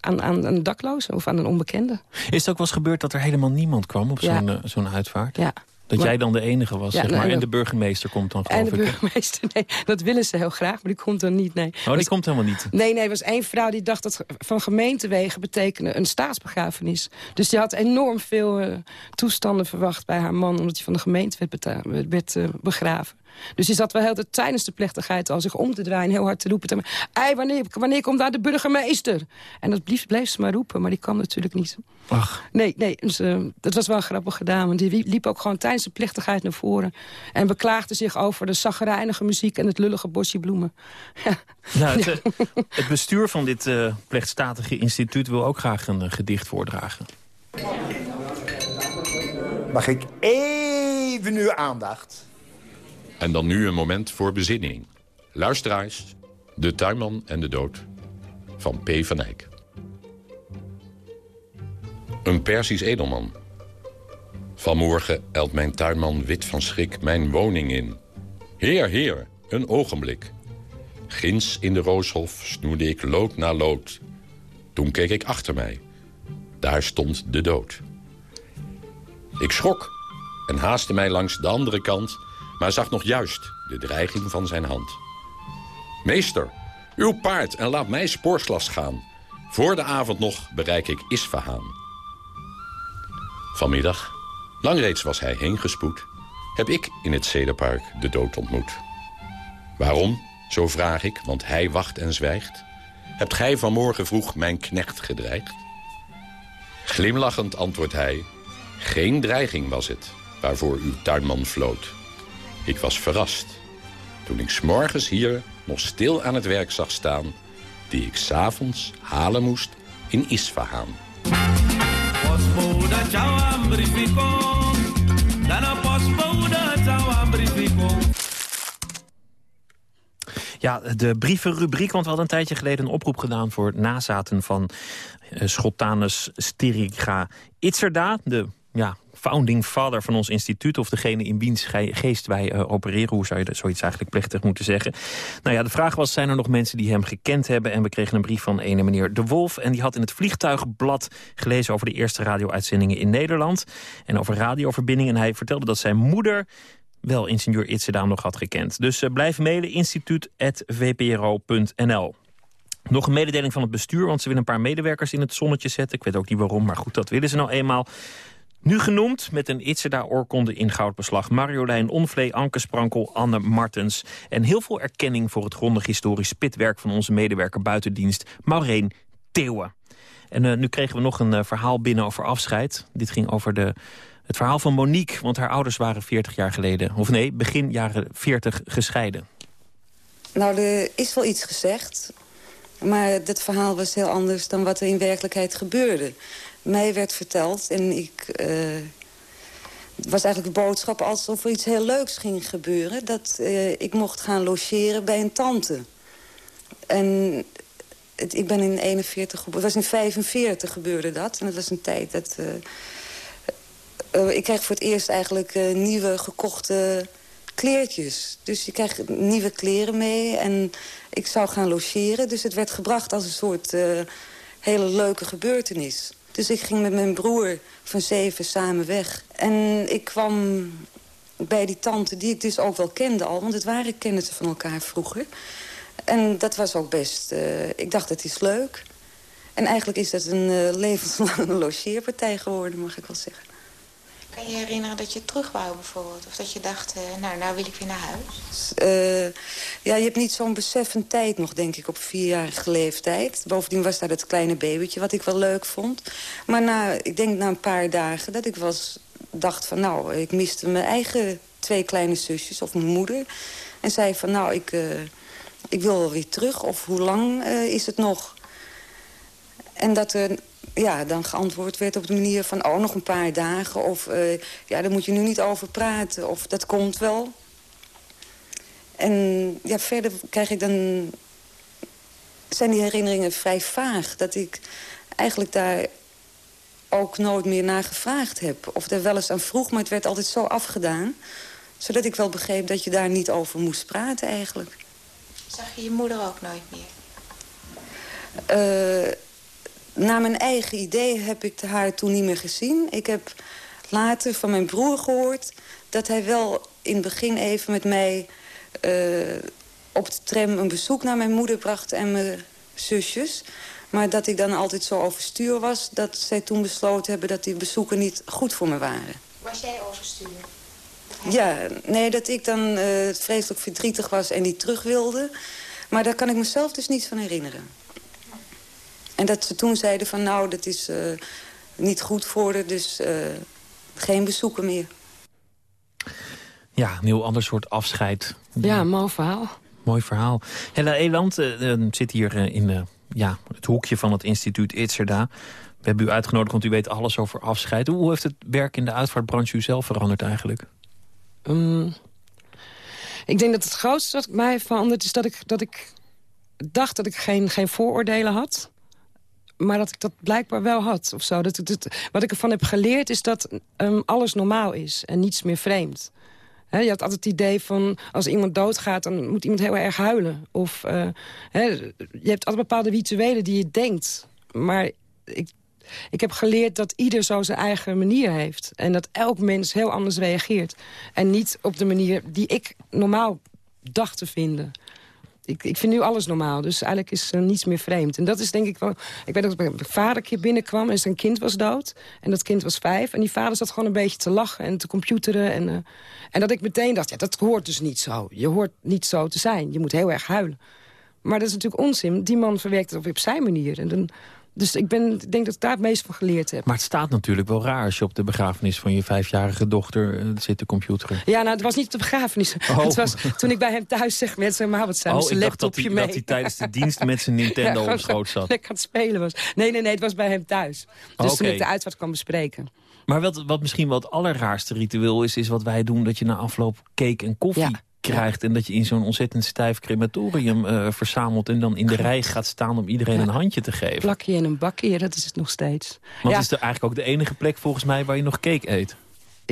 aan, aan een dakloze of aan een onbekende. Is het ook wel eens gebeurd dat er helemaal niemand kwam op zo'n ja. zo'n uitvaart? Ja. Dat jij dan de enige was, ja, zeg maar. En de burgemeester komt dan, geloof En de burgemeester, nee. Dat willen ze heel graag, maar die komt dan niet, nee. Oh, die komt helemaal niet? Nee, nee, er was één vrouw die dacht dat van gemeentewegen betekende een staatsbegrafenis. Dus die had enorm veel uh, toestanden verwacht bij haar man... omdat hij van de gemeente werd, werd uh, begraven. Dus die zat wel heel de, tijdens de plechtigheid al zich om te draaien... heel hard te roepen. Ei, wanneer, wanneer komt daar de burgemeester? En dat bleef, bleef ze maar roepen, maar die kwam natuurlijk niet. Ach. Nee, nee dus, uh, dat was wel grappig gedaan. Want die liep ook gewoon tijdens de plechtigheid naar voren. En beklaagde zich over de zaggerijnige muziek... en het lullige bosje bloemen. Ja. Nou, het, ja. het, bestuur van dit uh, plechtstatige instituut... wil ook graag een uh, gedicht voordragen. Mag ik even uw aandacht? En dan nu een moment voor bezinning. Luisteraars, De Tuinman en de Dood van P. van Eyck. Een Persisch edelman. Vanmorgen elt mijn tuinman wit van schrik mijn woning in. Heer, heer, een ogenblik. Gins in de rooshof snoerde ik lood na lood. Toen keek ik achter mij. Daar stond de dood. Ik schrok en haastte mij langs de andere kant maar zag nog juist de dreiging van zijn hand. Meester, uw paard en laat mij spoorsglas gaan. Voor de avond nog bereik ik Isfahaan. Vanmiddag, lang reeds was hij heengespoed... heb ik in het Cederpark de dood ontmoet. Waarom, zo vraag ik, want hij wacht en zwijgt... hebt gij vanmorgen vroeg mijn knecht gedreigd? Glimlachend antwoordt hij... geen dreiging was het waarvoor uw tuinman floot... Ik was verrast toen ik s'morgens hier nog stil aan het werk zag staan... die ik s'avonds halen moest in Isfahaan. Ja, de brievenrubriek, want we hadden een tijdje geleden een oproep gedaan... voor nazaten van uh, Schotanus Styriga Itzerda, de ja, founding father van ons instituut... of degene in wiens geest wij uh, opereren. Hoe zou je dat zoiets eigenlijk plechtig moeten zeggen? Nou ja, de vraag was, zijn er nog mensen die hem gekend hebben? En we kregen een brief van ene meneer De Wolf. En die had in het Vliegtuigblad gelezen over de eerste radio-uitzendingen in Nederland. En over radioverbindingen. En hij vertelde dat zijn moeder wel ingenieur Itzedaan nog had gekend. Dus uh, blijf mailen, instituut.vpro.nl. Nog een mededeling van het bestuur, want ze willen een paar medewerkers in het zonnetje zetten. Ik weet ook niet waarom, maar goed, dat willen ze nou eenmaal. Nu genoemd met een Itzeda-oorkonde in goudbeslag. Marjolein Onvlee, Anke Sprankel, Anne Martens. En heel veel erkenning voor het grondig historisch spitwerk... van onze medewerker buitendienst, Maureen Theeuwen. En uh, nu kregen we nog een uh, verhaal binnen over afscheid. Dit ging over de, het verhaal van Monique, want haar ouders waren 40 jaar geleden... of nee, begin jaren 40 gescheiden. Nou, er is wel iets gezegd... maar dit verhaal was heel anders dan wat er in werkelijkheid gebeurde mij werd verteld. En ik... Uh, het was eigenlijk de boodschap alsof er iets heel leuks ging gebeuren. Dat uh, ik mocht gaan logeren bij een tante. En het, ik ben in 41 geboren. Het was in 45 gebeurde dat. En dat was een tijd dat... Uh, ik kreeg voor het eerst eigenlijk nieuwe gekochte kleertjes. Dus je krijgt nieuwe kleren mee. En ik zou gaan logeren. Dus het werd gebracht als een soort hele leuke gebeurtenis. Dus ik ging met mijn broer van zeven samen weg. En ik kwam bij die tante, die ik dus ook wel kende al... want het waren kennissen van elkaar vroeger. En dat was ook best... Uh, ik dacht, het is leuk. En eigenlijk is dat een uh, levenslange logeerpartij geworden, mag ik wel zeggen. Kan je herinneren dat je terug wou bijvoorbeeld? Of dat je dacht, uh, nou, nou wil ik weer naar huis? Uh, ja, je hebt niet zo'n beseffend tijd nog, denk ik, op vierjarige leeftijd. Bovendien was daar dat kleine babytje, wat ik wel leuk vond. Maar na, ik denk na een paar dagen dat ik was, dacht van... nou, ik miste mijn eigen twee kleine zusjes of mijn moeder. En zei van, nou, ik, uh, ik wil wel weer terug. Of hoe lang is het nog? En dat er ja, dan geantwoord werd op de manier van... oh, nog een paar dagen. Of uh, ja, daar moet je nu niet over praten. Of dat komt wel. En ja, verder krijg ik dan... zijn die herinneringen vrij vaag. Dat ik eigenlijk daar ook nooit meer naar gevraagd heb. Of er wel eens aan vroeg, maar het werd altijd zo afgedaan. Zodat ik wel begreep dat je daar niet over moest praten eigenlijk. Zag je je moeder ook nooit meer? Uh, naar mijn eigen idee heb ik haar toen niet meer gezien. Ik heb later van mijn broer gehoord... dat hij wel in het begin even met mij uh, op de tram een bezoek naar mijn moeder bracht... en mijn zusjes. Maar dat ik dan altijd zo overstuur was... dat zij toen besloten hebben dat die bezoeken niet goed voor me waren. Was jij overstuur? Ja, nee, dat ik dan uh, vreselijk verdrietig was en niet terug wilde. Maar daar kan ik mezelf dus niet van herinneren. En dat ze toen zeiden van nou, dat is uh, niet goed voor haar, dus uh, geen bezoeken meer. Ja, een heel ander soort afscheid. Ja, mooi verhaal. Mooi verhaal. Hella Eland uh, zit hier in ja, het hoekje van het instituut Itzerda. We hebben u uitgenodigd, want u weet alles over afscheid. Hoe heeft het werk in de uitvaartbranche u zelf veranderd eigenlijk? Um, ik denk dat het grootste wat mij veranderd is dat ik, dat ik dacht dat ik geen, geen vooroordelen had maar dat ik dat blijkbaar wel had. Of zo. Dat, wat ik ervan heb geleerd is dat um, alles normaal is en niets meer vreemd. Je had altijd het idee van, als iemand doodgaat... dan moet iemand heel erg huilen. Of he, je hebt altijd bepaalde rituelen die je denkt. Maar ik, ik heb geleerd dat ieder zo zijn eigen manier heeft. En dat elk mens heel anders reageert. En niet op de manier die ik normaal dacht te vinden ik, ik vind nu alles normaal. Dus eigenlijk is er niets meer vreemd. En dat is denk ik wel... Ik weet dat mijn vader een keer binnenkwam en zijn kind was dood. En dat kind was vijf. En die vader zat gewoon een beetje te lachen en te computeren. En, uh, en dat ik meteen dacht, ja, dat hoort dus niet zo. Je hoort niet zo te zijn. Je moet heel erg huilen. Maar dat is natuurlijk onzin. Die man verwerkt het op zijn manier. En dan dus ik, ben, ik denk dat ik daar het meest van geleerd heb. Maar het staat natuurlijk wel raar als je op de begrafenis van je vijfjarige dochter uh, zit te computeren. Ja, nou, het was niet op de begrafenis. Oh. Het was toen ik bij hem thuis zeg, mensen, maar wat zijn oh, zijn laptopje dat mee. dat hij tijdens de dienst met zijn Nintendo ja, op schoot zat. Lekker aan het spelen was. Nee, nee, nee, het was bij hem thuis. Dus toen ik de uitvaart kwam bespreken. Maar wat, wat misschien wel het allerraarste ritueel is... is wat wij doen, dat je na afloop cake en koffie ja krijgt... en dat je in zo'n ontzettend stijf crematorium uh, verzamelt... en dan in de rij gaat staan om iedereen een handje te geven. Plakje in een bakje, dat is het nog steeds. Want het is er eigenlijk ook de enige plek volgens mij waar je nog cake eet.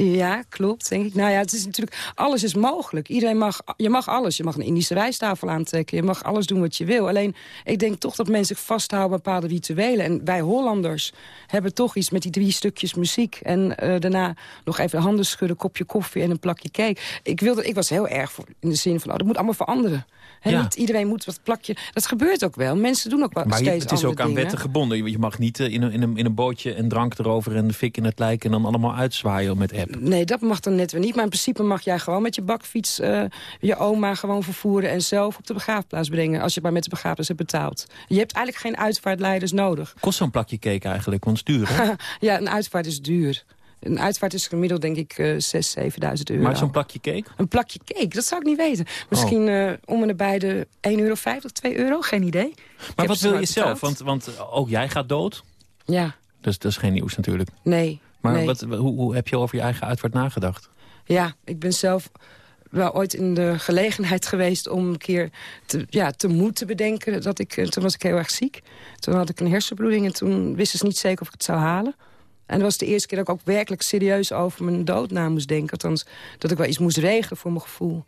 Ja, klopt, denk ik. Nou ja, het is natuurlijk, alles is mogelijk. Iedereen mag, je mag alles. Je mag een Indische aantrekken. Je mag alles doen wat je wil. Alleen, ik denk toch dat mensen zich vasthouden aan bepaalde rituelen. En wij Hollanders hebben toch iets met die drie stukjes muziek. En uh, daarna nog even handen schudden, kopje koffie en een plakje cake. Ik, wilde, ik was heel erg voor, in de zin van, oh, dat moet allemaal veranderen. ja. Niet iedereen moet wat plakje... Dat gebeurt ook wel. Mensen doen ook wel maar steeds het is ook aan dingen. wetten gebonden. Je mag niet uh, in, een, in, een, in een bootje en drank erover en de fik in het lijk... en dan allemaal uitzwaaien met app. Nee, dat mag dan net weer niet. Maar in principe mag jij gewoon met je bakfiets uh, je oma gewoon vervoeren... en zelf op de begraafplaats brengen als je maar met de begraafplaats hebt betaald. Je hebt eigenlijk geen uitvaartleiders nodig. Kost zo'n plakje cake eigenlijk? Want het is duur, hè? ja, een uitvaart is duur. Een uitvaart is gemiddeld denk ik uh, 6.000, 7.000 euro. Maar zo'n plakje cake? Een plakje cake, dat zou ik niet weten. Misschien oh. uh, om en nabij de 1,50 euro, 2 euro, geen idee. Maar wat wil je zelf? Want, want ook jij gaat dood. Ja. Dus dat is geen nieuws natuurlijk. Nee. Maar nee. wat, hoe, hoe heb je over je eigen uitvaart nagedacht? Ja, ik ben zelf wel ooit in de gelegenheid geweest om een keer te, ja, te moeten bedenken. Dat ik, toen was ik heel erg ziek. Toen had ik een hersenbloeding en toen wisten ze niet zeker of ik het zou halen. En dat was de eerste keer dat ik ook werkelijk serieus over mijn dood na moest denken. Althans, dat ik wel iets moest regelen voor mijn gevoel.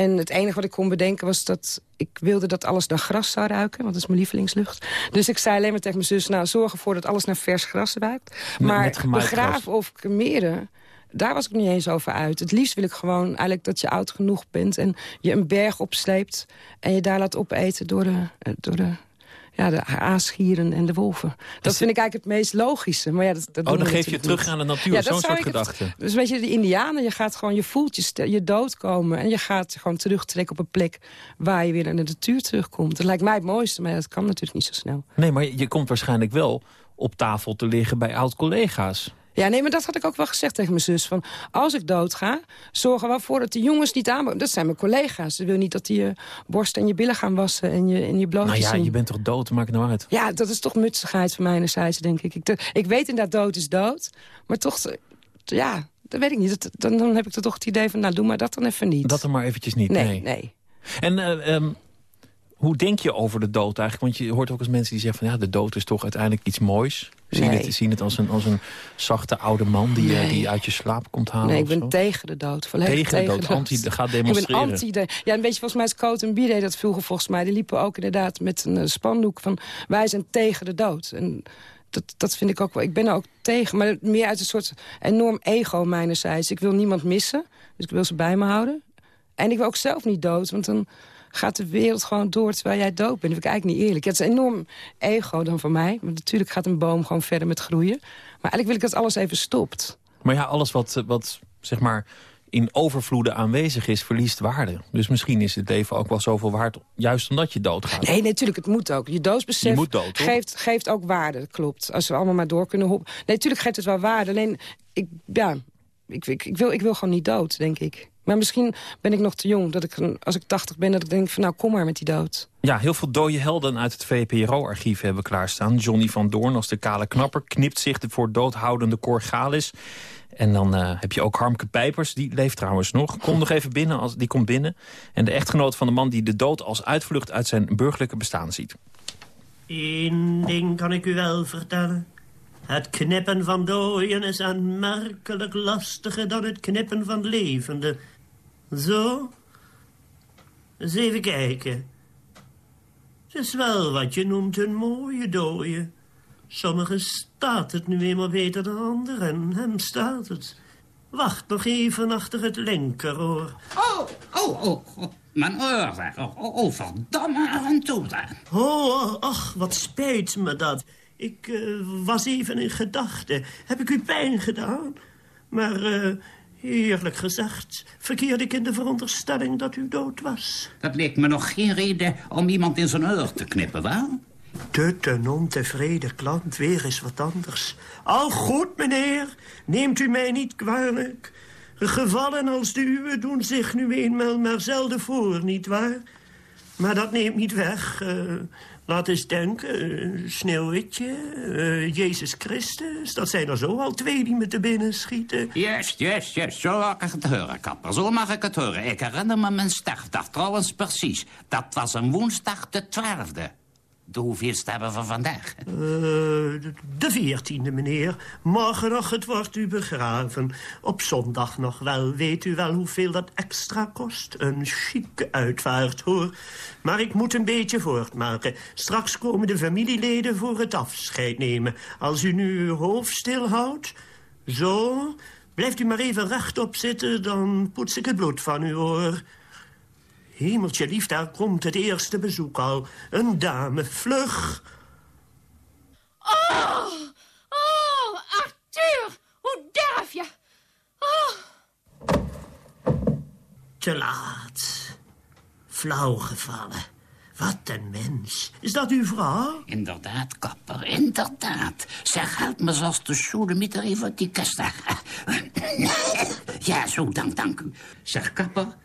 En het enige wat ik kon bedenken was dat ik wilde dat alles naar gras zou ruiken. Want dat is mijn lievelingslucht. Dus ik zei alleen maar tegen mijn zus, nou zorg ervoor dat alles naar vers gras ruikt. Maar begraven of cremeren, daar was ik niet eens over uit. Het liefst wil ik gewoon eigenlijk dat je oud genoeg bent... en je een berg opsleept en je daar laat opeten door de, eh, door de ja, de aasgieren en de wolven. Dat vind ik eigenlijk het meest logische. Maar ja, dat, dat oh, dan geef je terug aan de natuur, ja, zo'n soort gedachte. Dus weet je, de indianen, je gaat gewoon, je voelt je, je dood komen... en je gaat gewoon terugtrekken op een plek waar je weer naar de natuur terugkomt. Dat lijkt mij het mooiste, maar dat kan natuurlijk niet zo snel. Nee, maar je komt waarschijnlijk wel op tafel te liggen bij oud-collega's. Ja, nee, maar dat had ik ook wel gezegd tegen mijn zus. Van, als ik dood ga, zorg er wel voor dat de jongens niet aan... Dat zijn mijn collega's. Ze wil niet dat die je borst en je billen gaan wassen en je, en je blootjes... Nou ja, je bent toch dood, maakt nou uit? Ja, dat is toch mutsigheid van mij zijde, denk ik. ik. Ik weet inderdaad, dood is dood. Maar toch, ja, dat weet ik niet. Dan, dan heb ik toch het idee van, nou, doe maar dat dan even niet. Dat er maar eventjes niet, nee. nee. nee. En uh, hoe denk je over de dood eigenlijk? Want je hoort ook eens mensen die zeggen van... ja, de dood is toch uiteindelijk iets moois. Zien, nee. het, zien het als een, als een zachte oude man die, eh, die uit je slaap komt halen? Nee, ik ben tegen de dood. Volledig tegen, tegen de dood, anti, gaat demonstreren. Ik ben anti de, Ja, een beetje volgens mij is Coat en Bide dat vroeger volgens mij. Die liepen ook inderdaad met een uh, spandoek van... wij zijn tegen de dood. En dat, dat vind ik ook wel. Ik ben er ook tegen, maar meer uit een soort enorm ego mijnerzijds. Ik wil niemand missen, dus ik wil ze bij me houden. En ik wil ook zelf niet dood, want dan gaat de wereld gewoon door terwijl jij dood bent. Dat vind ik eigenlijk niet eerlijk. Het is een enorm ego dan voor mij. Want natuurlijk gaat een boom gewoon verder met groeien. Maar eigenlijk wil ik dat alles even stopt. Maar ja, alles wat, wat zeg maar in overvloeden aanwezig is, verliest waarde. Dus misschien is het leven ook wel zoveel waard, juist omdat je doodgaat. Nee, natuurlijk, het moet ook. Je doodsbesef geeft, geeft ook waarde, klopt. Als we allemaal maar door kunnen hoppen. Nee, natuurlijk geeft het wel waarde. Alleen, ik, ja, ik, ik, ik, wil, ik wil gewoon niet dood, denk ik. Maar misschien ben ik nog te jong. Dat ik, als ik 80 ben, dat ik denk van nou, kom maar met die dood. Ja, heel veel dode helden uit het VPRO-archief hebben klaarstaan. Johnny van Doorn als de kale knapper knipt zich de voor doodhoudende Corgalis. En dan uh, heb je ook Harmke Pijpers, die leeft trouwens nog. Kom nog even binnen, als, die komt binnen. En de echtgenoot van de man die de dood als uitvlucht uit zijn burgerlijke bestaan ziet. Eén ding kan ik u wel vertellen. Het knippen van dooien is aanmerkelijk lastiger dan het knippen van levenden. Zo? Eens even kijken. Het is wel wat je noemt een mooie dooie. Sommigen staat het nu eenmaal beter dan anderen. Hem staat het. Wacht nog even achter het linkeroor. Oh, oh, oh, oh. Mijn oor, oh, oh, oh, verdamme en Oh, ach, wat spijt me dat. Ik uh, was even in gedachten. Heb ik u pijn gedaan? Maar uh, Eerlijk gezegd, verkeerde ik in de veronderstelling dat u dood was. Dat leek me nog geen reden om iemand in zijn oor te knippen, wel? De ten ontevreden klant, weer is wat anders. Al goed, meneer, neemt u mij niet kwalijk. Gevallen als de uwe doen zich nu eenmaal maar zelden voor, nietwaar? Maar dat neemt niet weg. Uh, Laat eens denken, Sneeuwwitje, uh, Jezus Christus. Dat zijn er zo al twee die me te binnen schieten. Juist, juist, juist. Zo mag ik het horen, kapper. Zo mag ik het horen. Ik herinner me mijn sterfdag trouwens precies. Dat was een woensdag de twaalfde. De hoeveelste hebben we vandaag? Uh, de veertiende, meneer. Morgen nog, het wordt u begraven. Op zondag nog wel. Weet u wel hoeveel dat extra kost? Een chique uitvaart, hoor. Maar ik moet een beetje voortmaken. Straks komen de familieleden voor het afscheid nemen. Als u nu uw hoofd stilhoudt... Zo, blijft u maar even rechtop zitten, dan poets ik het bloed van u, hoor. Hemeltje lief, daar komt het eerste bezoek al. Een dame, vlug. Oh, oh, Arthur, hoe durf je? Oh. Te laat. Flauw gevallen. Wat een mens. Is dat uw vrouw? Inderdaad, kapper, inderdaad. Zeg, help me zoals de soedemieter even uit die kast. ja, zo, dank, dank u. Zeg, kapper,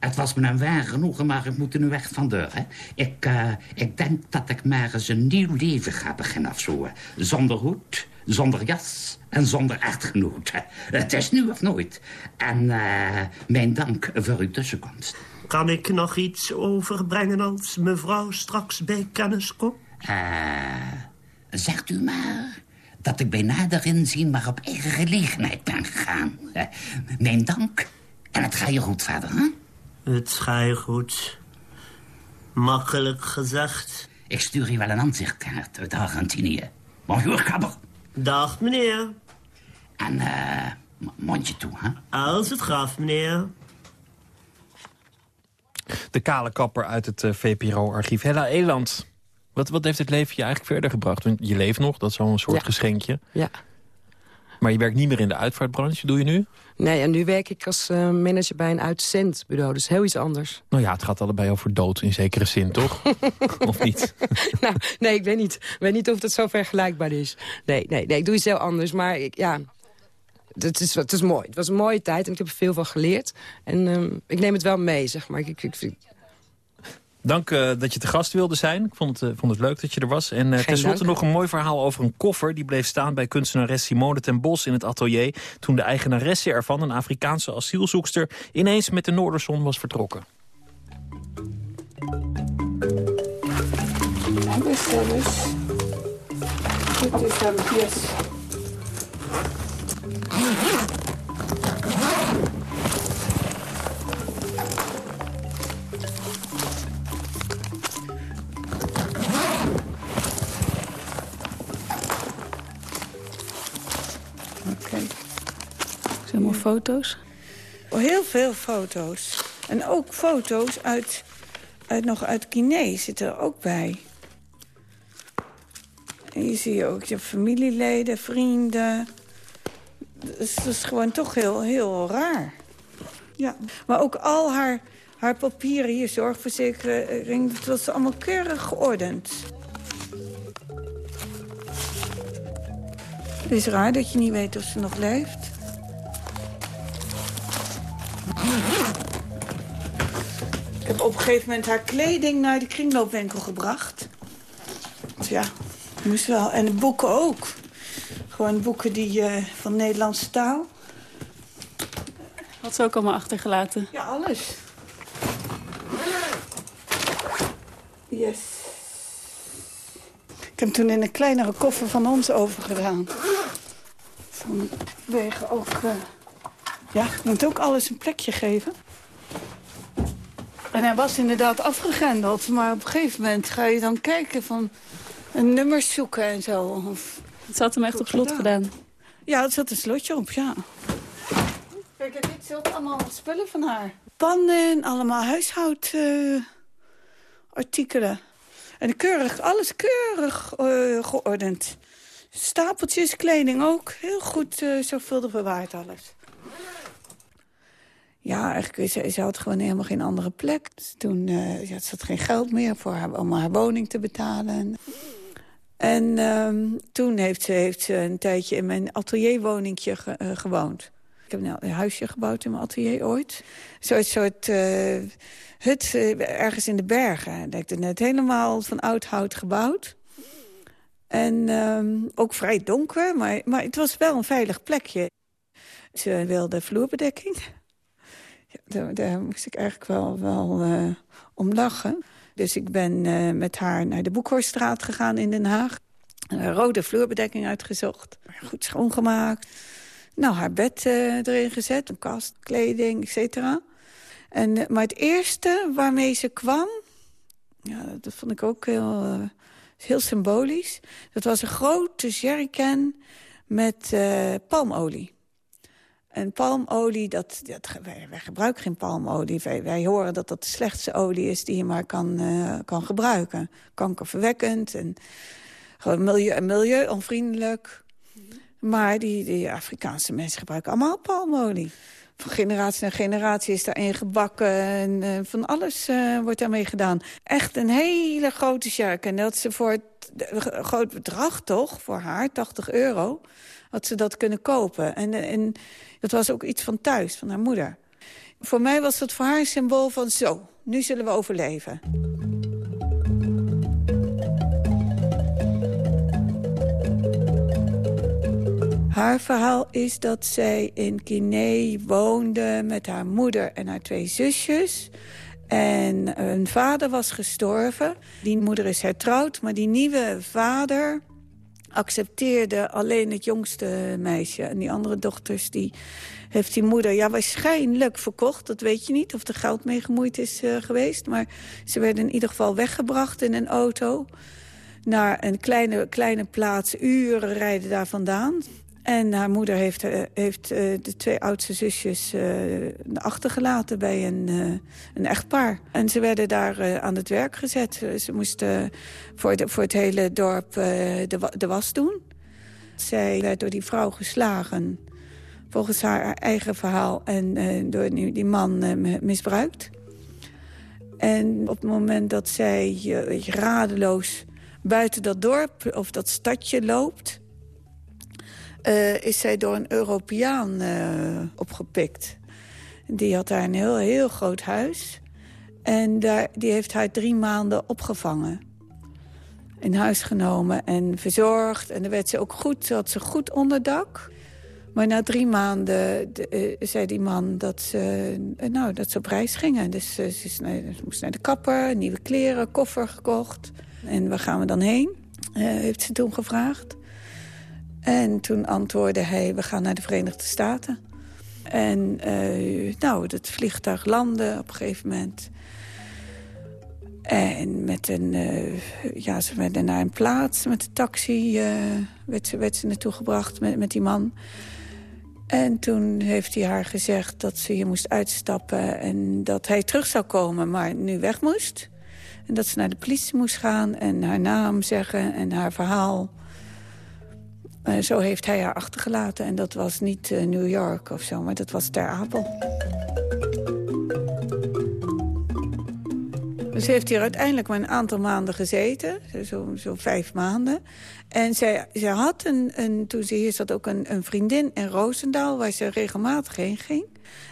het was me een waar genoegen, maar ik moet er nu echt van deur. Hè? Ik, uh, ik denk dat ik maar eens een nieuw leven ga beginnen of zo. Zonder hoed, zonder jas en zonder echtgenoot. Het is nu of nooit. En uh, mijn dank voor uw tussenkomst. Kan ik nog iets overbrengen als mevrouw straks bij kennis komt? Uh, zegt u maar dat ik bij nader inzien maar op eigen gelegenheid ben gegaan. Mijn dank en het ga je goed verder, hè? Het schijgoed. Makkelijk gezegd. Ik stuur je wel een aanzichtkaart uit Argentinië. Bonjour, kapper. Dag, meneer. En eh mondje toe, hè? Als het graf, meneer. De kale kapper uit het eh, VPRO-archief. Hella Eland, wat, wat heeft het leven je eigenlijk verder gebracht? Want je leeft nog, dat is een soort Ja. geschenkje. Ja. Maar je werkt niet meer in de uitvaartbranche, doe je nu? Nee, en nu werk ik als eh, manager bij een uitzendbureau. Dus heel iets anders. Nou ja, het gaat allebei over dood in zekere zin, toch? of niet? nou, nee, ik weet niet. Ik weet niet of dat zo vergelijkbaar is. Nee, nee, nee ik doe iets heel anders. Maar ik, ja, het is, het is mooi. Het was een mooie tijd en ik heb er veel van geleerd. En ehm, ik neem het wel mee, zeg maar. Ik, ik, ik, ik- Dank eh, dat je te gast wilde zijn. Ik vond het, eh, vond het leuk dat je er was. En eh Geen tenslotte nog een mooi verhaal over een koffer... die bleef staan bij kunstenares Simone ten Bos in het atelier... toen de eigenaresse ervan, een Afrikaanse asielzoekster... ineens met de Noorderzon was vertrokken. This service. Dit is hem, yes. Zijn allemaal foto's? Heel veel foto's. En ook foto's uit, uit, nog uit Guinea zitten er ook bij. En hier zie je ook je familieleden, vrienden. Dus dat is gewoon toch heel, heel raar. Ja, maar ook al haar, haar papieren hier, zorgverzekering... dat was allemaal keurig geordend. Het is raar dat je niet weet of ze nog leeft. Ik heb op een gegeven moment haar kleding naar de kringloopwinkel gebracht. Ja, moest wel. En de boeken ook. Gewoon boeken die, eh, van Nederlandse taal. Had ze ook allemaal achtergelaten? Ja, alles. Yes. Ik heb hem toen in een kleinere koffer van ons overgedaan. Vanwege ook... eh, ja, moet ook alles een plekje geven. En hij was inderdaad afgegrendeld. Maar op een gegeven moment ga je dan kijken van... een nummers zoeken en zo. Of... Het zat hem echt op slot gedaan. Ja, er zat een slotje op, ja. Kijk, dit ook allemaal spullen van haar. Pannen, allemaal huishoudartikelen. en keurig, alles keurig eh, geordend. Stapeltjes, kleding ook. Heel goed eh, zorgvuldig bewaard alles. Ja, eigenlijk, ze, ze had gewoon helemaal geen andere plek. Dus toen eh, ze had geen geld meer voor haar, om haar woning te betalen. En ehm, toen heeft ze, heeft een tijdje in mijn atelierwoningje eh, gewoond. Ik heb nou een huisje gebouwd in mijn atelier ooit. Zo'n soort eh, hut ergens in de bergen. Dat ik net helemaal van oud hout gebouwd. En ehm, ook vrij donker, maar, maar het was wel een veilig plekje. Ze wilde vloerbedekking. Ja, daar, daar moest ik eigenlijk wel, wel eh, om lachen. Dus ik ben eh, met haar naar de Boekhorststraat gegaan in Den Haag. Rode vloerbedekking uitgezocht. Goed schoongemaakt. Nou, haar bed eh, erin gezet. Een kast, kleding, et cetera. En, maar het eerste waarmee ze kwam... Ja, dat vond ik ook heel, heel symbolisch. Dat was een grote jerrycan met palmolie. En palmolie, dat, dat, wij, gebruiken geen palmolie. Wij, horen dat dat de slechtste olie is die je maar kan, eh, kan gebruiken. Kankerverwekkend en gewoon milieu, milieuonvriendelijk. Maar die, die Afrikaanse mensen gebruiken allemaal palmolie. Van generatie naar generatie is daarin gebakken en eh, van alles eh, wordt daarmee gedaan. Echt een hele grote sjerk. En dat ze voor het groot bedrag toch, voor haar, 80 euro, had ze dat kunnen kopen. En, en dat was ook iets van thuis, van haar moeder. Voor mij was dat voor haar een symbool van zo, nu zullen we overleven. Haar verhaal is dat zij in Guinea woonde met haar moeder en haar twee zusjes. En hun vader was gestorven. Die moeder is hertrouwd, maar die nieuwe vader accepteerde alleen het jongste meisje. En die andere dochters, die heeft die moeder ja, waarschijnlijk verkocht. Dat weet je niet, of er geld mee gemoeid is uh, geweest. Maar ze werden in ieder geval weggebracht in een auto... naar een kleine, kleine plaats, uren rijden daar vandaan. En haar moeder heeft, uh, heeft uh, de twee oudste zusjes achtergelaten bij een, een echtpaar. En ze werden daar aan het werk gezet. Ze moesten voor, voor het hele dorp de, de was doen. Zij werd door die vrouw geslagen volgens haar eigen verhaal en door die man misbruikt. En op het moment dat zij radeloos buiten dat dorp of dat stadje loopt... is zij door een Europeaan opgepikt. Die had daar een heel, heel groot huis. En daar, die heeft haar drie maanden opgevangen. In huis genomen en verzorgd. En dan werd ze ook goed, had ze goed onderdak... Maar na drie maanden de, uh, zei die man dat ze, nou, dat ze op reis gingen. Dus ze, naar, ze, moest naar de kapper, nieuwe kleren, koffer gekocht. En waar gaan we dan heen? heeft ze toen gevraagd. En toen antwoordde hij, we gaan naar de Verenigde Staten. En nou, het vliegtuig landde op een gegeven moment. En met een, ja, ze werden naar een plaats met de taxi. werd, ze, werd ze naartoe gebracht met, met die man. En toen heeft hij haar gezegd dat ze hier moest uitstappen... en dat hij terug zou komen, maar nu weg moest. En dat ze naar de politie moest gaan en haar naam zeggen en haar verhaal. Zo heeft hij haar achtergelaten. En dat was niet uh, New York of zo, maar dat was Ter Apel. Dus heeft hier uiteindelijk maar een aantal maanden gezeten. Zo, zo vijf maanden. En zij, zij had, een, een, toen ze hier zat, ook een, een vriendin in Roosendaal... waar ze regelmatig heen ging.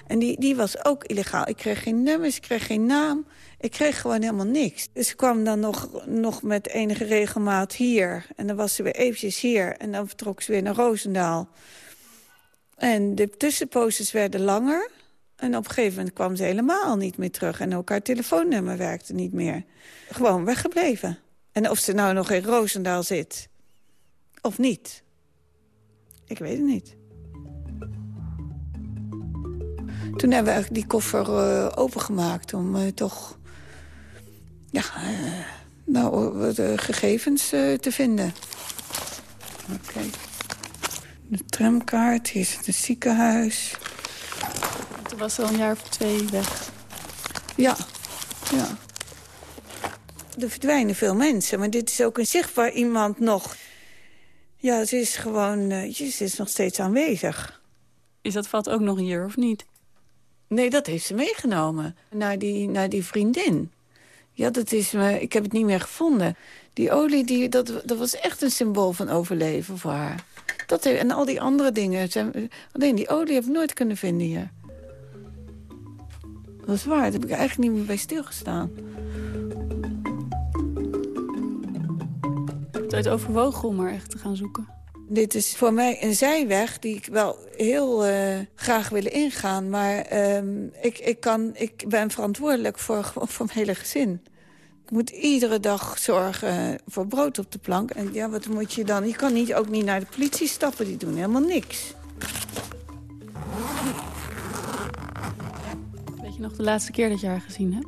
En die, die was ook illegaal. Ik kreeg geen nummers, ik kreeg geen naam. Ik kreeg gewoon helemaal niks. Dus ze kwam dan nog, nog met enige regelmaat hier. En dan was ze weer eventjes hier. En dan vertrok ze weer naar Roosendaal. En de tussenposes werden langer. En op een gegeven moment kwam ze helemaal niet meer terug. En ook haar telefoonnummer werkte niet meer. Gewoon weggebleven. En of ze nou nog in Roosendaal zit... of niet. Ik weet het niet. Toen hebben we eigenlijk die koffer uh, opengemaakt om uh, toch... Ja, uh, nou, de gegevens te vinden. Oké. Okay. De tramkaart, hier is het ziekenhuis... Toen was ze al een jaar of twee weg. Ja, ja. Er verdwijnen veel mensen, maar dit is ook een zichtbaar iemand nog. Ja, ze is gewoon, uh, ze is nog steeds aanwezig. Is dat vat ook nog hier of niet? Nee, dat heeft ze meegenomen. Naar die, naar die vriendin. Ja, dat is me, ik heb het niet meer gevonden. Die olie, die, dat, dat was echt een symbool van overleven voor haar. Dat, en al die andere dingen. Alleen die olie heb ik nooit kunnen vinden hier. Dat is waar, daar heb ik eigenlijk niet meer bij stilgestaan. Heb je het overwogen om er echt te gaan zoeken? Dit is voor mij een zijweg die ik wel heel uh, graag wil ingaan. Maar uh, ik, ik, kan, ik ben verantwoordelijk voor, voor mijn hele gezin. Ik moet iedere dag zorgen voor brood op de plank. En ja, wat moet je dan? Je kan niet, ook niet naar de politie stappen, die doen helemaal niks. je nog de laatste keer dat je haar gezien hebt?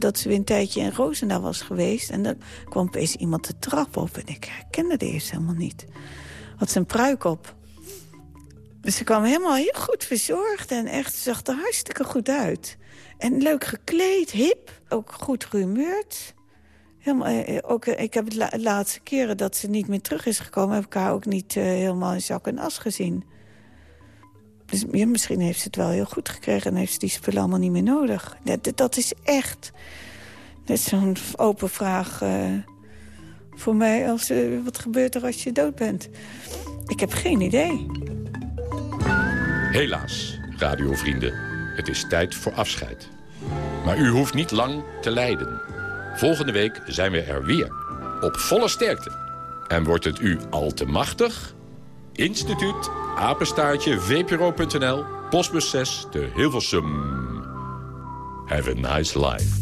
Dat ze weer een tijdje in Roosendaal was geweest. En dan kwam opeens iemand de trap op. En ik herkende de eerst helemaal niet. Had ze een pruik op. Dus ze kwam helemaal heel goed verzorgd. En echt zag er hartstikke goed uit. En leuk gekleed, hip. Ook goed gehumeurd. Helemaal, eh, ook, eh, ik heb de laatste keren dat ze niet meer terug is gekomen... heb ik haar ook niet helemaal in zak en as gezien. Dus, misschien heeft ze het wel heel goed gekregen... en heeft ze die spullen allemaal niet meer nodig. Dat, dat is echt... net zo'n open vraag voor mij. Als, uh, wat gebeurt er als je dood bent? Ik heb geen idee. Helaas, radiovrienden. Het is tijd voor afscheid. Maar u hoeft niet lang te lijden. Volgende week zijn we er weer. Op volle sterkte. En wordt het u al te machtig? Instituut apenstaartje vpro.nl, postbus 6 de Hilversum. Have a nice life.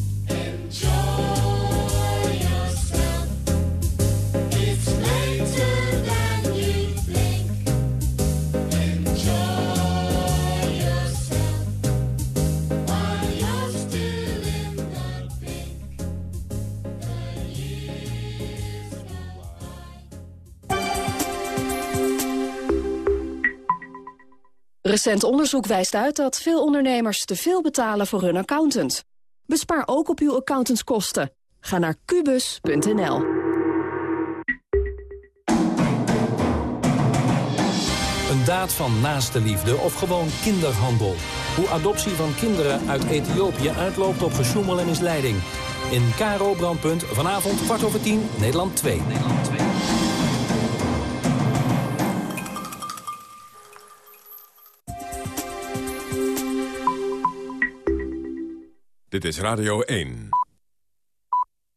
Recent onderzoek wijst uit dat veel ondernemers te veel betalen voor hun accountant. Bespaar ook op uw accountantskosten. Ga naar kubus.nl. Een daad van naaste liefde of gewoon kinderhandel. Hoe adoptie van kinderen uit Ethiopië uitloopt op gesjoemel en misleiding. In Karo Brandpunt vanavond kwart over tien, Nederland 2. Nederland 2. Dit is Radio 1.